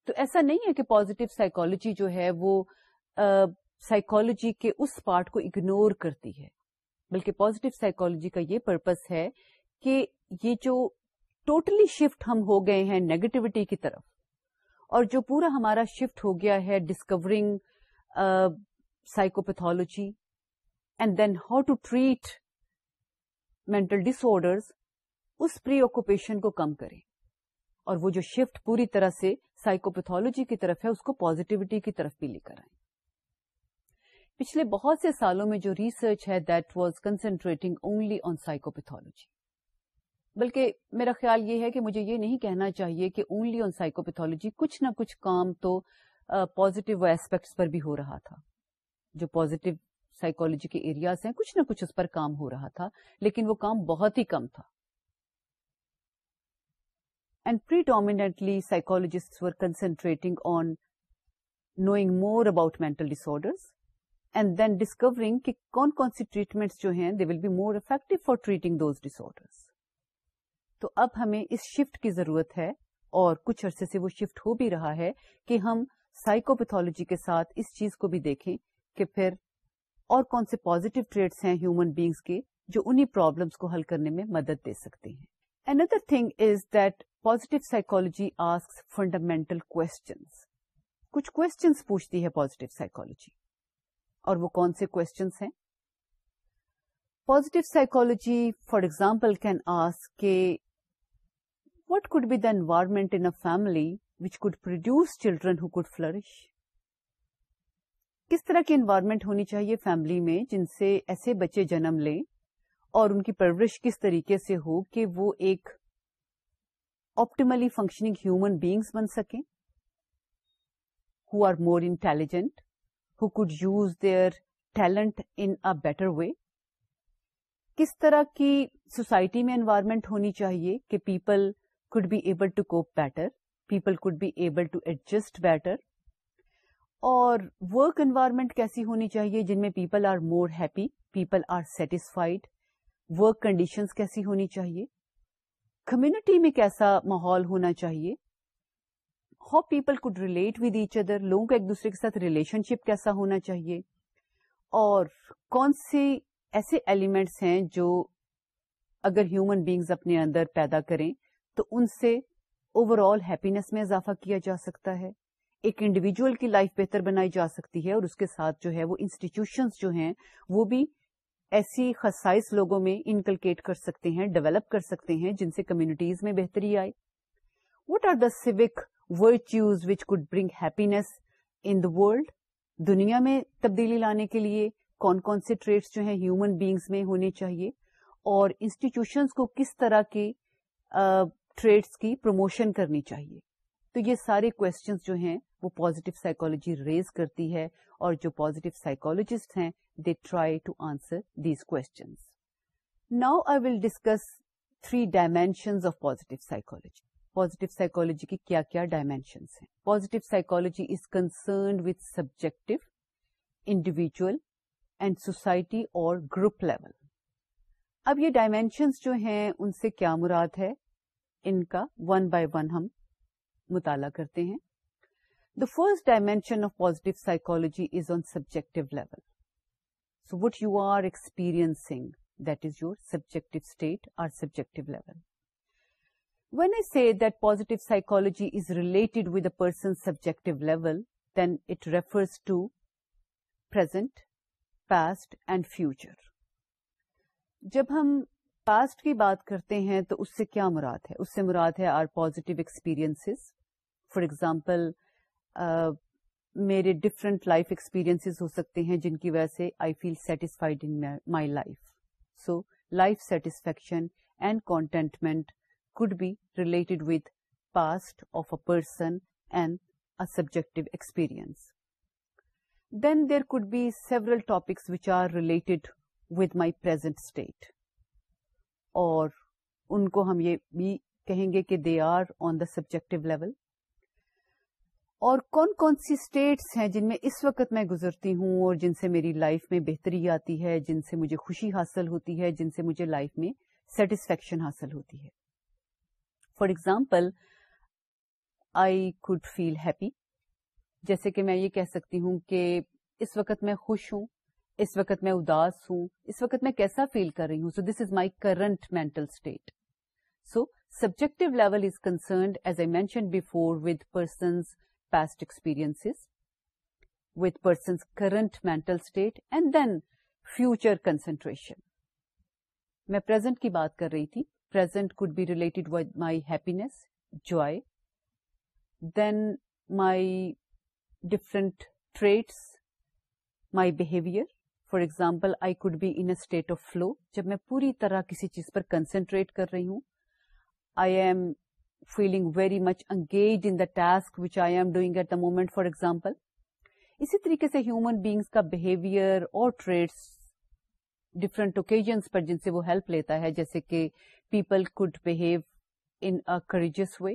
تو ایسا نہیں ہے کہ پازیٹو سائیکالوجی جو ہے وہ uh, کے اس پارٹ کو اگنور کرتی ہے بلکہ پوزیٹو سائیکالوجی کا یہ پرپز ہے کہ یہ جو ٹوٹلی شفٹ ہم ہو گئے ہیں نیگیٹوٹی کی طرف اور جو پورا ہمارا شفٹ ہو گیا ہے discovering psychopathology and then how to treat mental disorders us preoccupation کو کم کریں اور وہ جو شفٹ پوری طرح سے سائکوپیتھالوجی کی طرف ہے اس کو پازیٹیوٹی کی طرف بھی لے کر آئیں پچھلے بہت سے سالوں میں جو ریسرچ ہے that was concentrating only on psychopathology بلکہ میرا خیال یہ ہے کہ مجھے یہ نہیں کہنا چاہیے کہ اونلی آن سائیکوپیتھولوجی کچھ نہ کچھ کام تو پازیٹیو ایسپیکٹس پر بھی ہو رہا تھا جو پازیٹیو سائیکولوجی کے ایریاز ہیں کچھ نہ کچھ اس پر کام ہو رہا تھا لیکن وہ کام بہت ہی کم تھا and predominantly were concentrating on knowing more about mental dis and then discovering کہ کون کون سی ٹریٹمنٹس جو ہیں they will be more effective for treating those disorders تو اب ہمیں اس شفٹ کی ضرورت ہے اور کچھ عرصے سے وہ شفٹ ہو بھی رہا ہے کہ ہم سائیکوپیتھولوجی کے ساتھ اس چیز کو بھی دیکھیں کہ پھر اور کون سے پوزیٹو ٹریٹس ہیں ہیومن بیگس کے جو انہیں پرابلمس کو حل کرنے میں مدد دے سکتے ہیں another thing is that positive psychology ask fundamental questions پوچھتی ہے پوزیٹو سائیکولوجی اور وہ کون سے کوشچنس ہیں positive psychology for example can ask what could be the environment in a family which could produce children who could flourish? کس طرح کی انوائرمنٹ ہونی چاہیے فیملی میں جن سے ایسے بچے جنم لیں اور ان کی پرورش کس طریقے سے ہو کہ وہ ایک آپٹیملی فنکشننگ ہیومن بیگس بن سکیں who are more intelligent who could use their talent in better way کس طرح کی سوسائٹی میں انوائرمنٹ ہونی چاہیے کہ people could be able to cope better, people could be able to adjust better, اور ورک انوائرمنٹ کیسی ہونی چاہیے جن میں people are more happy people are satisfied work conditions کیسی ہونی چاہیے کمیونٹی میں کیسا ماحول ہونا چاہیے how people could relate with each other لوگوں کا ایک دوسرے کے ساتھ ریلیشن شپ کیسا ہونا چاہیے اور کون سے ایسے ایلیمنٹس ہیں جو اگر ہیومن بینگز اپنے اندر پیدا کریں تو ان سے اوور آل ہیپینیس میں اضافہ کیا جا سکتا ہے ایک انڈیویجل کی لائف بہتر بنائی جا سکتی ہے اور اس کے ساتھ جو ہے وہ انسٹیٹیوشنس جو ہیں وہ بھی ایسی خصائص لوگوں میں انکلکیٹ کر سکتے ہیں ڈیولپ کر سکتے ہیں جن سے کمیونٹیز میں بہتری آئے what are the civic virtues which could bring happiness in the world دنیا میں تبدیلی لانے کے لیے کون کون سے ٹریٹس جو ہیں ہیومن بینگس میں ہونے چاہیے اور انسٹیٹیوشنس کو کس طرح کے ٹریڈس کی پروموشن کرنی چاہیے تو یہ سارے کوشچنس جو ہیں وہ پازیٹو سائیکولوجی ریز کرتی ہے اور جو پازیٹو سائیکولوجسٹ ہیں they try to answer these questions now I will discuss three dimensions of positive psychology positive psychology کی کیا کیا ڈائمینشنس ہیں positive psychology is concerned with subjective individual and society اور گروپ لیول اب یہ dimensions جو ہیں ان سے کیا مراد ہے ان کا ون بائی ون ہم مطالعہ کرتے ہیں the first dimension of positive psychology is on subjective level so what you are experiencing that is your subjective state or subjective level when a see that positive psychology is related with a person subjective level then it refers to present past and future جب ہم past کی بات کرتے ہیں تو اس سے کیا مراد ہے اس سے مراد ہے our positive experience for example میرے ڈفرنٹ لائف ایکسپیرئنس ہو سکتے ہیں جن کی وجہ سے I feel satisfied in my life so life satisfaction and contentment could be related with past of a person and a subjective experience then there could be several topics which are related with my present state اور ان کو ہم یہ بھی کہیں گے کہ they are on the subjective level اور کون کون سی اسٹیٹس ہیں جن میں اس وقت میں گزرتی ہوں اور جن سے میری لائف میں بہتری آتی ہے جن سے مجھے خوشی حاصل ہوتی ہے جن سے مجھے لائف میں سیٹسفیکشن حاصل ہوتی ہے for example I could feel happy جیسے کہ میں یہ کہہ سکتی ہوں کہ اس وقت میں خوش ہوں اس وقت میں اداس ہوں اس وقت میں کیسا فیل کر رہی ہوں so this is my current mental state so subjective level is concerned as I mention before with person's past experience with person's current mental state and then future concentration میں پرزینٹ کی بات کر رہی تھی present could be related with my happiness then my different traits my behaviour for example I could be in state of flow جب میں پوری طرح کسی چیز پر کنسنٹریٹ کر رہی ہوں I am feeling very much engage in the task which I am doing at the moment for example اسی طریقے سے ہیومن بیگس کا بہیویئر اور ٹریڈس ڈفرنٹ اوکیزنس پر جن سے وہ ہیلپ لیتا ہے جیسے کہ people could behave in courageous way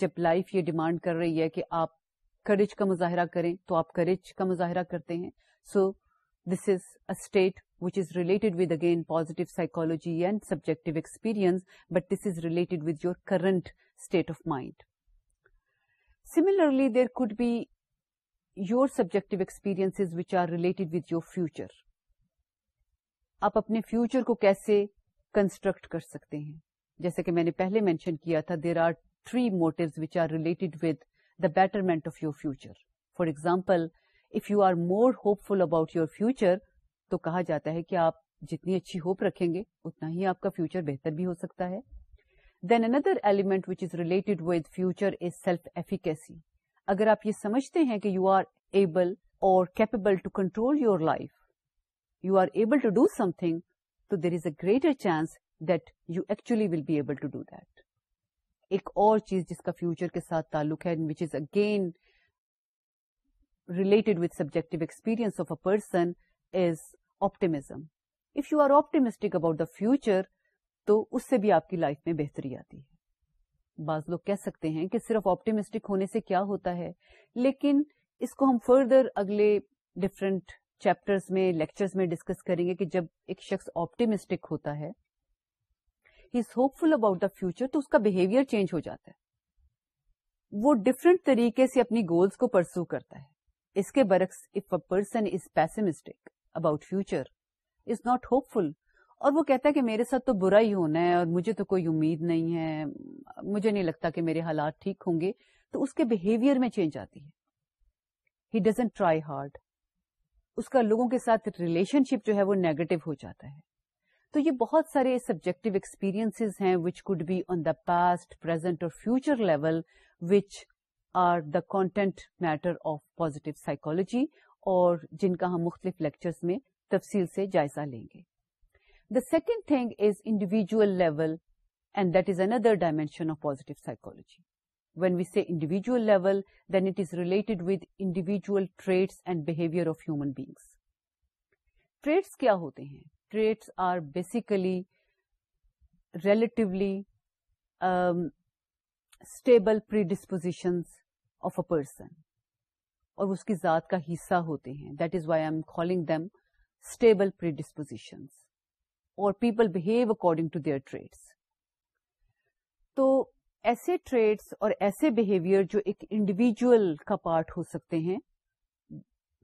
جب لائف یہ ڈیمانڈ کر رہی ہے کہ آپ کریج کا مظاہرہ کریں تو آپ کریج کا مظاہرہ کرتے ہیں so this is it which is related with again positive psychology and subject experience but this is related with your current state of mind similarly there could be your subject experience which are related with your future آپ اپنے future کو کیسے كنسٹركٹ كر سكتے ہیں جیسے كہ میں نے پہلے مینشن كیا تھا there are three motive related with the betterment of your future for example if you are more hopeful about your future تو کہا جاتا ہے کہ آپ جتنی اچھی ہوپ رکھیں گے اتنا ہی آپ کا فیوچر بہتر بھی ہو سکتا ہے then another element which is related with future is self efficacy اگر آپ یہ سمجھتے ہیں کہ یو آر ایبل اور capable to control your life you are able to do something تو there is a greater chance that you actually will be able to do that ایک اور چیز جس کا فیوچر کے ساتھ تعلق ہے which is again related with subjective experience of a person is optimism. If you are optimistic about the future تو اس سے بھی آپ کی لائف میں بہتری آتی ہے بعض لوگ کہہ سکتے ہیں کہ صرف آپٹیمسٹک ہونے سے کیا ہوتا ہے لیکن اس کو ہم فردر اگلے ڈفرنٹ چیپٹرز میں لیکچرز میں ڈسکس کریں گے کہ جب ایک شخص آپٹیمسٹک ہوتا ہے he is hopeful about the future تو اس کا بہیویئر چینج ہو جاتا ہے وہ ڈفرینٹ طریقے سے اپنی گولس کو پرسو کرتا ہے اس کے برعکس if a person is pessimistic about future is not hopeful اور وہ کہتا ہے کہ میرے ساتھ تو برا ہی ہونا ہے اور مجھے تو کوئی امید نہیں ہے مجھے نہیں لگتا کہ میرے حالات ٹھیک ہوں گے تو اس کے بہیویئر میں چینج آتی ہے ہی ڈزنٹ ٹرائی ہارڈ اس کا لوگوں کے ساتھ ریلیشن شپ جو ہے وہ نیگیٹو ہو جاتا ہے تو یہ بہت سارے سبجیکٹو ایکسپیرئنس ہیں which could be on the past present اور future level which are content matter of positive psychology اور جن کا ہم مختلف لیکچرز میں تفصیل سے جائزہ لیں گے the second thing is individual level and that is another dimension of positive psychology when we see individual level then it is related with individual traits and behaviour of human beings traits کیا ہوتے ہیں traits are basically relatively stable predispositions of a person اور اس کی ذات کا حصہ ہوتے ہیں that is why I'm calling them stable position اور people behave according to their traits تو ایسے ٹریڈس اور ایسے بہیویئر جو ایک انڈیویجل کا پارٹ ہو سکتے ہیں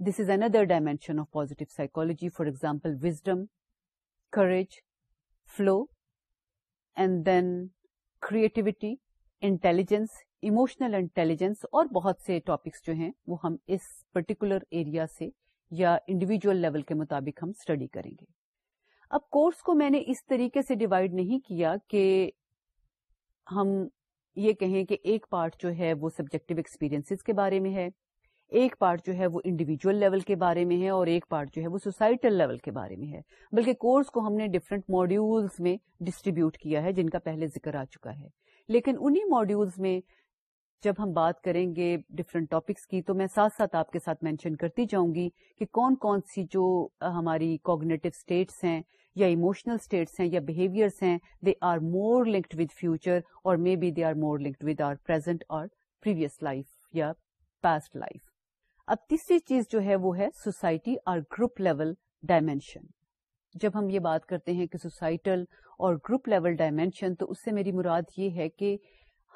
this is another dimension of positive psychology for example wisdom courage flow and then creativity intelligence emotional intelligence اور بہت سے ٹاپکس جو ہیں وہ ہم اس پرٹیکولر ایریا سے یا انڈیویجل لیول کے مطابق ہم اسٹڈی کریں گے اب کورس کو میں نے اس طریقے سے ڈیوائڈ نہیں کیا کہ ہم یہ کہیں کہ ایک پارٹ جو ہے وہ سبجیکٹو ایکسپیرئنس کے بارے میں ہے ایک پارٹ جو ہے وہ انڈیویجل لیول کے بارے میں ہے اور ایک پارٹ جو ہے وہ سوسائٹل لیول کے بارے میں ہے بلکہ کورس کو ہم نے ڈفرینٹ ماڈیولس میں ڈسٹریبیوٹ کیا ہے جن کا پہلے ذکر آ چکا ہے لیکن انہی ماڈیولس میں جب ہم بات کریں گے ڈفرینٹ ٹاپکس کی تو میں ساتھ ساتھ آپ کے ساتھ مینشن کرتی جاؤں گی کہ کون کون سی جو ہماری کوگنیٹو اسٹیٹس ہیں یا ایموشنل اسٹیٹس ہیں یا بہیویئرس ہیں they are more linked with future اور may be they are more linked with our present اور پریویس لائف یا پاسٹ لائف اب تیسری چیز جو ہے وہ ہے سوسائٹی اور گروپ لیول ڈائمینشن جب ہم یہ بات کرتے ہیں کہ سوسائٹل اور گروپ لیول ڈائمینشن تو اس سے میری مراد یہ ہے کہ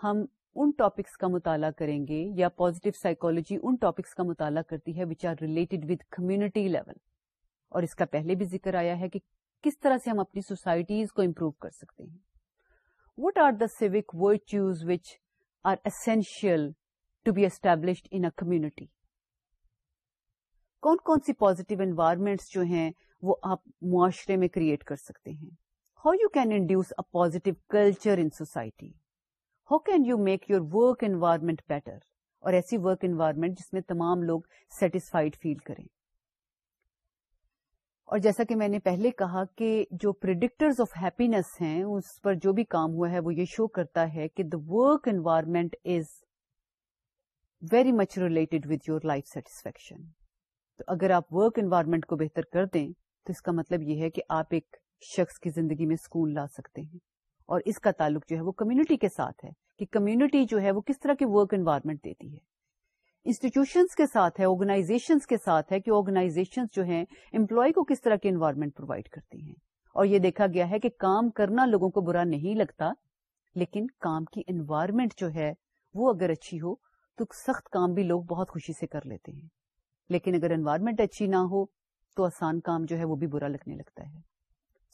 ہم ان ٹاپکس کا مطالعہ کریں گے یا پوزیٹو سائیکولوجی ان ٹاپکس کا مطالعہ کرتی ہے which are related with community level اور اس کا پہلے بھی ذکر آیا ہے کہ کس طرح سے ہم اپنی سوسائٹیز کو امپروو کر سکتے ہیں what are the civic virtues which are essential to be established in community کون کون سی پوزیٹو انوائرمنٹس جو ہیں وہ آپ معاشرے میں کریٹ کر سکتے ہیں how you can induce positive culture in society how can you make your work environment better اور ایسی ورک انوائرمنٹ جس میں تمام لوگ سیٹسفائڈ فیل کریں اور جیسا کہ میں نے پہلے کہا کہ جو پرڈکٹرز آف ہیپینس ہیں اس پر جو بھی کام ہوا ہے وہ یہ شو کرتا ہے کہ the work environment is very much related with your life satisfaction تو اگر آپ ورک انوائرمنٹ کو بہتر کر دیں تو اس کا مطلب یہ ہے کہ آپ ایک شخص کی زندگی میں سکون لا سکتے ہیں اور اس کا تعلق جو ہے وہ کمیونٹی کے ساتھ ہے کہ کمیونٹی جو ہے وہ کس طرح کے ورک انوائرمنٹ دیتی ہے انسٹیٹیوشنس کے ساتھ ہے آرگنائزیشنس کے ساتھ ہے کہ آرگنائزیشن جو ہیں امپلائی کو کس طرح کے انوائرمنٹ پرووائڈ کرتی ہیں اور یہ دیکھا گیا ہے کہ کام کرنا لوگوں کو برا نہیں لگتا لیکن کام کی انوائرمنٹ جو ہے وہ اگر اچھی ہو تو سخت کام بھی لوگ بہت خوشی سے کر لیتے ہیں لیکن اگر انوائرمنٹ اچھی نہ ہو تو آسان کام جو ہے وہ بھی برا لگنے لگتا ہے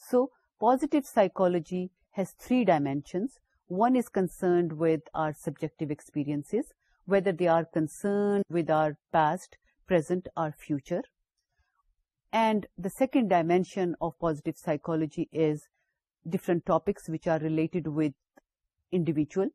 so positive psychology has three dimensions one is concerned with our subject experience whether they are concerned with our past present or future and the second dimension of positive psychology is different topics which are related with individual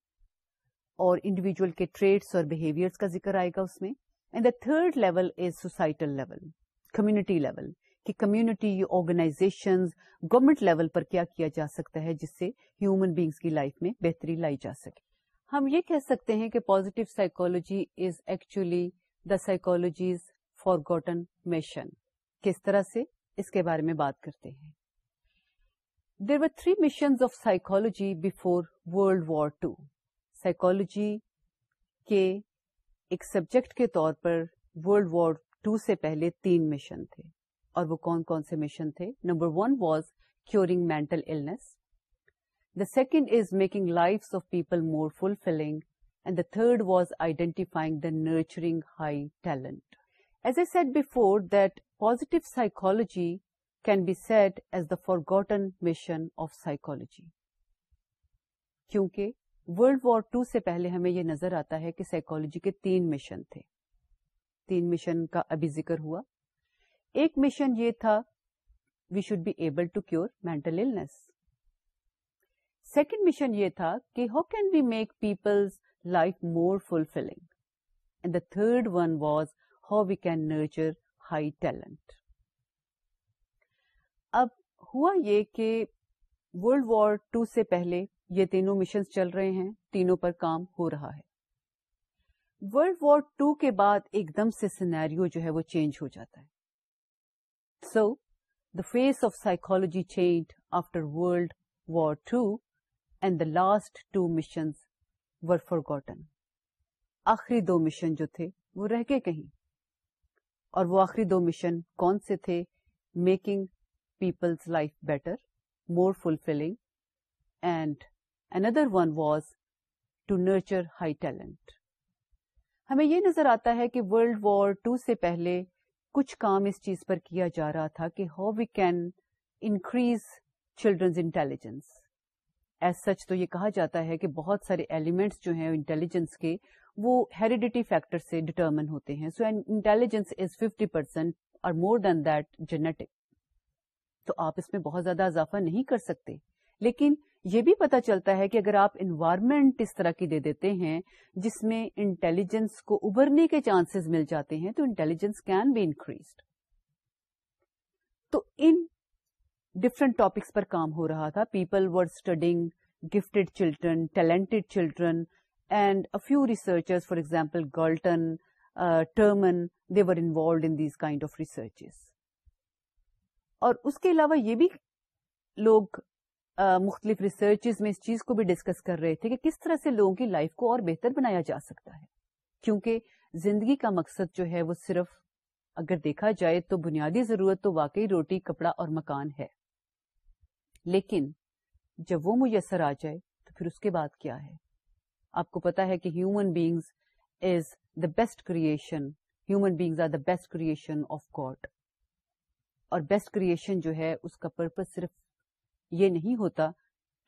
اور individual کے trait اور behaviour کا ذکر آئے گا اس میں and the third level is societal level community level کہ کمیونٹی آرگنائزیشن گورمنٹ لیول پر کیا کیا جا سکتا ہے جس سے ہیومن بینگس کی لائف میں بہتری لائی جا سکے ہم یہ کہہ سکتے ہیں کہ positive psychology is actually the psychology's forgotten mission کس طرح سے اس کے بارے میں بات کرتے ہیں there are three missions of psychology before world war two psychology کے ایک سبجیکٹ کے طور پر ولڈ وار ٹو سے پہلے تین مشن تھے اور وہ کون کون سے مشن تھے number one was curing mental curing mentals the second is making life of people more fulfilling and the third was identifying the nurturing high talent as a set before that positive psychology can be set as the forgotten mission of psychology کیونکہ world war two سے پہلے ہمیں یہ نظر آتا ہے کہ psychology کے تین مشن تھے تین مشن کا ابھی ذکر ہوا ایک مشن یہ تھا we should be able to cure mental second mission یہ تھا کہ how can we make people's life more fulfilling and the third one was how we can nurture high talent اب ہوا یہ کہ ورلڈ وار ٹو سے پہلے یہ تینوں مشن چل رہے ہیں تینوں پر کام ہو رہا ہے ورلڈ وار ٹو کے بعد ایک دم سے سینیرو جو ہے وہ چینج ہو جاتا ہے so the face of psychology change after world war two and the last آخری دو مشن جو تھے وہ رہ گئے کہیں اور وہ آخری دو مشن کون سے تھے making people's life better more fulfilling and another one was to nurture high talent ہمیں یہ نظر آتا ہے کہ ورلڈ وار ٹو سے پہلے کچھ کام اس چیز پر کیا جا رہا تھا کہ how we can increase children's intelligence as such تو یہ کہا جاتا ہے کہ بہت سارے ایلیمنٹس جو ہیں انٹیلیجنس کے وہ ہیریڈیٹی فیکٹر سے ڈٹرمن ہوتے ہیں so intelligence is fifty percent اور مور دین دیٹ جینیٹک تو آپ اس میں بہت زیادہ اضافہ نہیں کر سکتے لیکن یہ بھی پتا چلتا ہے کہ اگر آپ انوائرمنٹ اس طرح کی دے دیتے ہیں جس میں انٹیلیجنس کو ابھرنے کے چانسز مل جاتے ہیں تو انٹیلیجنس کین بی انکریزڈ تو ان ڈفرنٹ ٹاپکس پر کام ہو رہا تھا people were studying gifted children talented children and a few researcher for example Galton Terman they were involved in these kind of research اور اس کے علاوہ یہ بھی لوگ مختلف ریسرچز میں اس چیز کو بھی ڈسکس کر رہے تھے کہ کس طرح سے لوگوں کی لائف کو اور بہتر بنایا جا سکتا ہے کیونکہ زندگی کا مقصد جو ہے وہ صرف اگر دیکھا جائے تو بنیادی ضرورت تو واقعی روٹی کپڑا اور مکان ہے لیکن جب وہ میسر آ جائے تو پھر اس کے بعد کیا ہے آپ کو پتا ہے کہ human beings is the best creation human beings are the best creation of God اور بیسٹ کریشن جو ہے اس کا پرپز صرف یہ نہیں ہوتا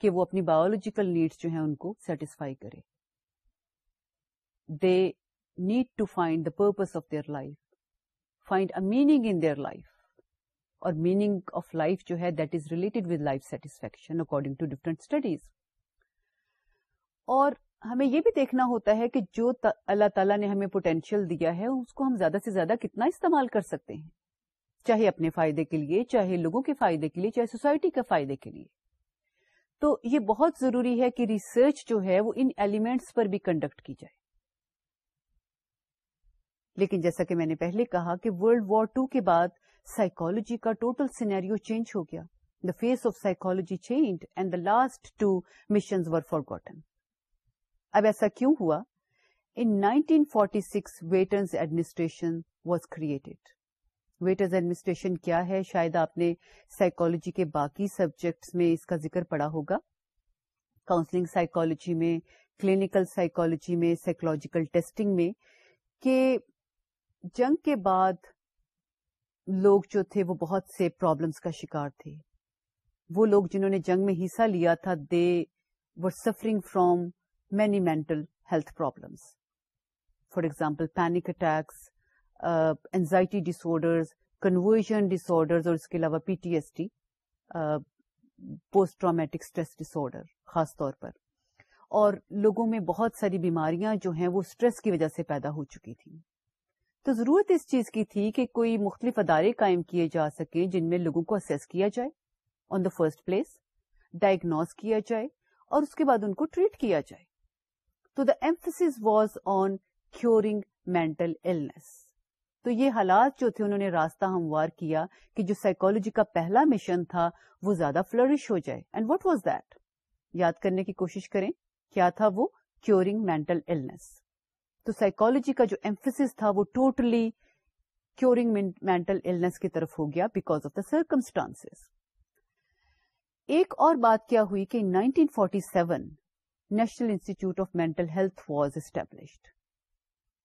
کہ وہ اپنی بایولوجیکل نیڈس جو ہیں ان کو سیٹسفائی کرے they need to find the purpose of their life find a meaning in their life اور میننگ آف لائف جو ہے that is related with life satisfaction according to different studies اور ہمیں یہ بھی دیکھنا ہوتا ہے کہ جو اللہ تعالیٰ نے ہمیں پوٹینشیل دیا ہے اس کو ہم زیادہ سے زیادہ کتنا استعمال کر سکتے ہیں چاہے اپنے فائدے کے لیے چاہے لوگوں کے فائدے کے لیے چاہے سوسائٹی کے فائدے کے لیے تو یہ بہت ضروری ہے کہ ریسرچ جو ہے وہ ان ایلیمنٹس پر بھی کنڈکٹ کی جائے لیکن جیسا کہ میں نے پہلے کہا کہ ورلڈ وار ٹو کے بعد سائیکالوجی کا ٹوٹل سینیریو چینج ہو گیا the face of psychology change and the last two were written اب ایسا کیوں nineteen forty six veterans administration was created veterans administration کیا ہے شاید آپ نے سائیکالوجی کے باقی سبجیکٹس میں اس کا ذکر پڑا ہوگا کاؤنسلنگ سائیکولوجی میں کلینکل سائیکولوجی میں سائیکولوجیکل ٹیسٹنگ میں کہ جنگ کے بعد لوگ جو تھے وہ بہت سے پرابلمس کا شکار تھے وہ لوگ جنہوں نے جنگ میں حصہ لیا تھا they were suffering from many mental health problems for example panic attacks anxiety disorder conversion disorders اور اس کے علاوہ P T S T post traumatic stress disorder خاص طور پر اور لوگوں میں بہت ساری بیماریاں جو ہیں وہ اسٹریس کی وجہ سے پیدا ہو چکی تھیں تو ضرورت اس چیز کی تھی کہ کوئی مختلف ادارے قائم کیے جا سکیں جن میں لوگوں کو اسیس کیا جائے on the first place diagnose کیا جائے اور اس کے بعد ان کو ٹریٹ کیا جائے تو the emphasis was on curing mental تو یہ حالات جو تھے انہوں نے راستہ ہموار کیا کہ جو سائیکولوجی کا پہلا مشن تھا وہ زیادہ فلرش ہو جائے اینڈ وٹ واز دیٹ یاد کرنے کی کوشش کریں کیا تھا وہ کیورنگ مینٹل تو سائیکولوجی کا جو ایمفس تھا وہ ٹوٹلی کیورنگ مینٹل النس کی طرف ہو گیا بیکاز آف دا سرکمسٹانس ایک اور بات کیا ہوئی کہ nineteen forty seven National Institute of Mental Health was established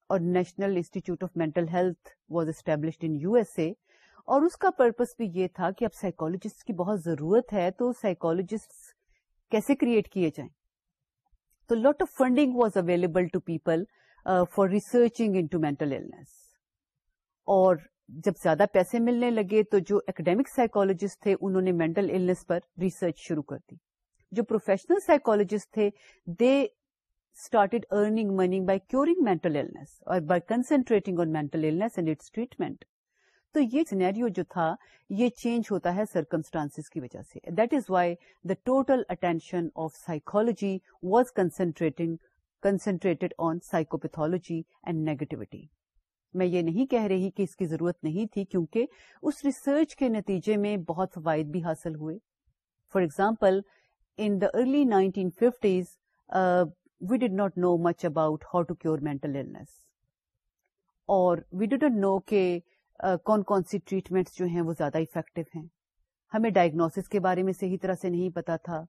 اور National Institute of Mental Health was established in U S A اور اس کا پرپز بھی یہ تھا کہ اب سائیکولوجسٹ کی بہت ضرورت ہے تو سائیکولوجسٹ کیسے کریٹ کیے جائیں تو lot of funding was available to people for researching to mental illness اور جب زیادہ پیسے ملنے لگے تو جو اکیڈیمک سائیکولوجسٹ تھے انہوں نے ایلنس پر ریسرچ شروع کر دی جو پروفیشنل سائیکولوجسٹ تھے دے started earning money by curing mental illness or by concentrating on mental illness and its treatment. تو یہ سنیریو جو تھا یہ چینج ہوتا ہے سرکمسٹانس کی وجہ سے that is why the total attention of psychology was concentrating concentrated on psychopathology and negativity میں یہ نہیں کہہ رہی کہ اس کی ضرورت نہیں تھی کیونکہ اس ریسرچ کے نتیجے میں بہت فوائد بھی حاصل ہوئے for example in the early nineteen fifties wait no کہ uh, کون کون سی ٹریٹمنٹس جو ہیں وہ زیادہ افیکٹو ہیں ہمیں ڈائگنوسس کے بارے میں صحیح طرح سے نہیں پتا تھا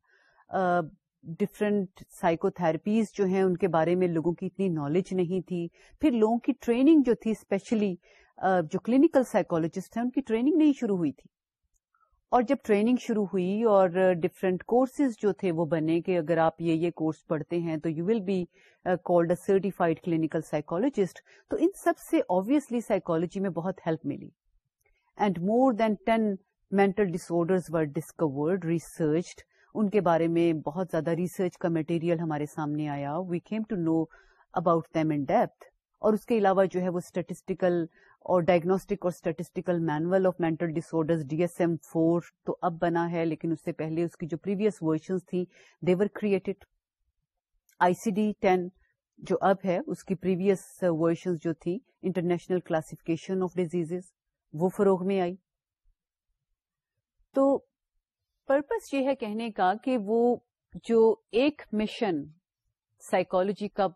ڈفرینٹ سائیکو تھراپیز جو ہیں ان کے بارے میں لوگوں کی اتنی نالج نہیں تھی پھر لوگوں کی ٹریننگ جو تھی اسپیشلی uh, جو کلینکل سائیکولوجسٹ ہیں ان کی ٹریننگ نہیں شروع ہوئی تھی اور جب ٹریننگ شروع ہوئی اور ڈفرینٹ کورسز جو تھے وہ بنے کہ اگر آپ یہ یہ کورس پڑھتے ہیں تو you will be called a certified clinical psychologist تو ان سب سے آبیسلی سائیکولوجی میں بہت ہیلپ ملی and more than ten mental disorders were discovered researched ان کے بارے میں بہت زیادہ ریسرچ کا مٹیریل ہمارے سامنے آیا we came to know about them in depth اور اس کے علاوہ جو ہے وہ اسٹیٹسٹیکل اور ڈائگنوسٹک اور statistical manual of mental order D S M four تو اب بنا ہے لیکن اس سے پہلے اس کی جو پریویس ورژنس تھیں they were created I C D ten جو اب ہے اس کی پریویس ورژنس جو تھی انٹرنیشنل کلاسفکیشن آف ڈیزیز وہ فروغ میں آئی تو پرپز یہ ہے کہنے کا کہ وہ جو ایک مشن سائیکولوجی کا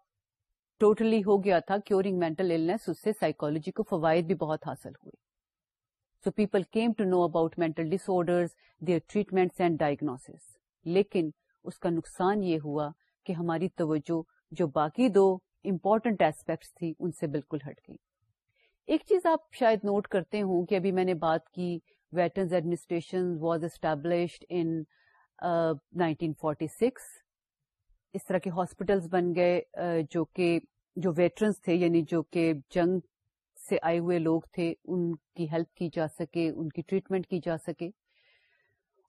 ٹوٹلی ہو گیا تھا کیورنگ مینٹل اس سے سائیکولوجی کو فوائد بھی بہت حاصل ہوئے so people came to know about mental dish their treatment and diagnosis لیکن اس کا نقصان یہ ہوا کہ ہماری توجہ جو باقی دو امپورٹنٹ ایسپیکٹس تھی ان سے بالکل ہٹ گئی ایک چیز آپ شاید نوٹ کرتے ہوں کہ ابھی میں نے بات کی veterans administration was established in nineteen forty six اس طرح کے ہاسپٹلس بن گئے uh, جو کہ جو ویٹرنس تھے یعنی جو کہ جنگ سے آئے ہوئے لوگ تھے ان کی ہیلپ کی جا سکے ان کی ٹریٹمنٹ کی جا سکے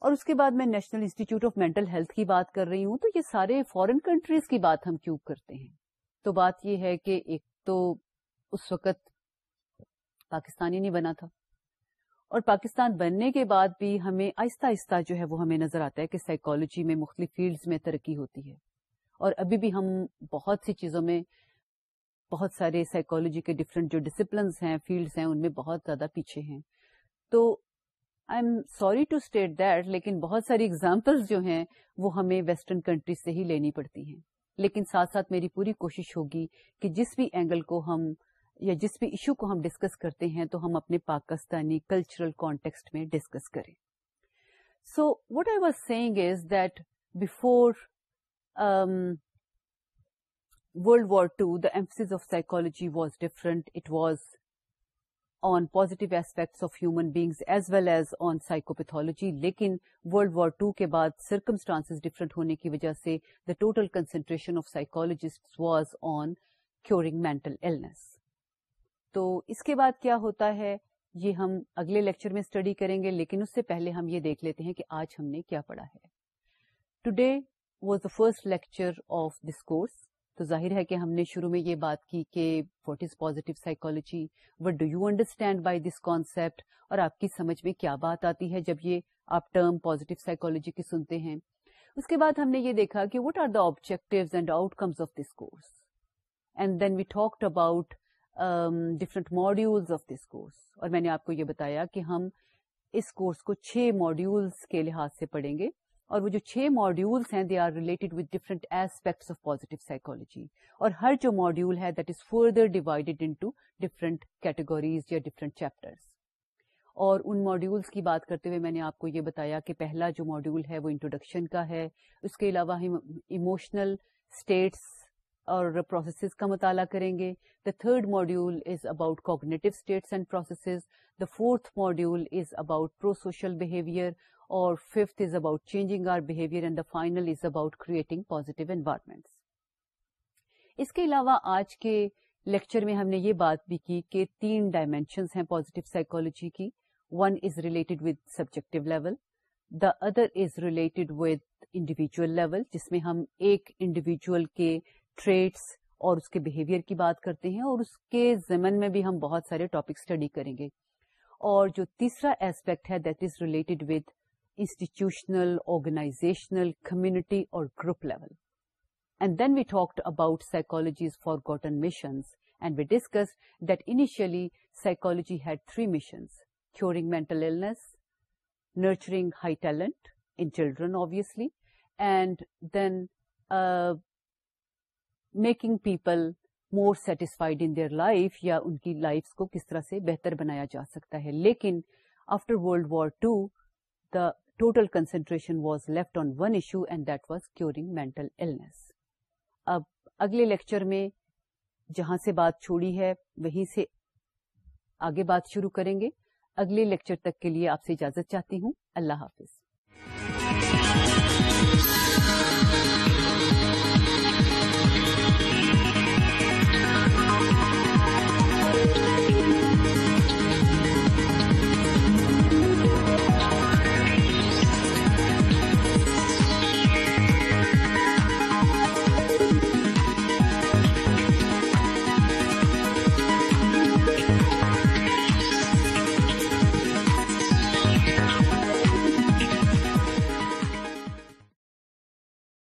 اور اس کے بعد میں national institute of mental health کی بات کر رہی ہوں تو یہ سارے فورن کنٹریز کی بات ہم کیوں کرتے ہیں تو بات یہ ہے کہ ایک تو اس وقت پاکستانی نہیں بنا تھا اور پاکستان بننے کے بعد بھی ہمیں آہستہ آہستہ جو ہے وہ ہمیں نظر آتا ہے کہ سائیکالوجی میں مختلف فیلڈز میں ترقی ہوتی ہے اور ابھی بھی ہم بہت سی چیزوں میں بہت سارے سائیکولوجی کے ڈفرینٹ جو ڈسپلنس ہیں فیلڈس ہیں ان میں بہت زیادہ پیچھے ہیں تو I'm sorry to state that لیکن بہت ساری ایگزامپلس جو ہیں وہ ہمیں ویسٹرن کنٹریز سے ہی لینی پڑتی ہیں لیکن ساتھ ساتھ میری پوری کوشش ہوگی کہ جس بھی اینگل کو ہم یا جس بھی ایشو کو ہم ڈسکس کرتے ہیں تو ہم اپنے پاکستانی کلچرل کانٹیکسٹ میں ڈسکس کریں so what I was saying is that before world war two the faces of psychology was different it was on positive aspects of human beings as well as on psychopathology لیکن world war two کے بعد circumstances different ہونے کی وجہ سے the total concentration of psychologist was on curing mental illness تو اس کے بعد کیا ہوتا ہے یہ ہم اگلے لیکچر میں اسٹڈی کریں گے لیکن اس سے پہلے ہم یہ دیکھ لیتے ہیں کہ آج ہم نے کیا پڑھا today was the first lecture of this course تو ظاہر ہے کہ ہم نے شروع میں یہ بات کی کہ what is positive psychology what do you understand by this concept اور آپ کی سمجھ میں کیا بات آتی ہے جب یہ آپ ٹرم پازیٹیو سائیکولوجی کی سنتے ہیں اس کے بعد ہم نے یہ دیکھا کہ what are the objectives and outcomes of this course and then we talk about different modules of this course اور میں نے آپ کو یہ بتایا کہ ہم اس کورس کو چھ ماڈیولس کے لحاظ سے پڑھیں گے اور وہ جو چھ ماڈیولس ہیں they are related with different aspects of positive psychology اور ہر جو ماڈیول ہے that is further divided into different categories یا ڈفرنٹ چیپٹرس اور ان ماڈیولس کی بات کرتے ہوئے میں نے آپ کو یہ بتایا کہ پہلا جو ماڈیول ہے وہ انٹروڈکشن کا ہے اس کے علاوہ ہم ایموشنل اسٹیٹس اور پروسیسز کا مطالعہ کریں گے the third module is about cognitive states and processes the fourth module is about prosocial behaviour اور fifth is about changing our behaviour and the final is about creating positive environment اس کے علاوہ آج کے lecture میں ہم نے یہ بات بھی کی کہ تین ڈائمینشنس ہیں پازیٹو سائیکولوجی کی one is related with subjective level the other is related with individual level جس میں ہم ایک انڈیویجل کے ٹریٹس اور اس کے بہیویئر کی بات کرتے ہیں اور اس کے زمن میں بھی ہم بہت سارے ٹاپک اسٹڈی کریں گے اور جو تیسرا ایسپیکٹ ہے that is related with institutional organisational community اور group level and then we talked about psychology's forgotten missions and we discuss that initially psychology had three missions curing mental illness nurturing high talent in children obviously and then make people more satisfied in life یا ان کی life کو کس طرح سے بہتر بنایا جا سکتا ہے لیکن after world war two the total concentration was left on one issue and that was curing mental illness اب اگلے لیکچر میں جہاں سے بات چھوڑی ہے وہیں سے آگے بات شروع کریں گے اگلے لیکچر تک کے لیے آپ سے اجازت چاہتی ہوں اللہ حافظ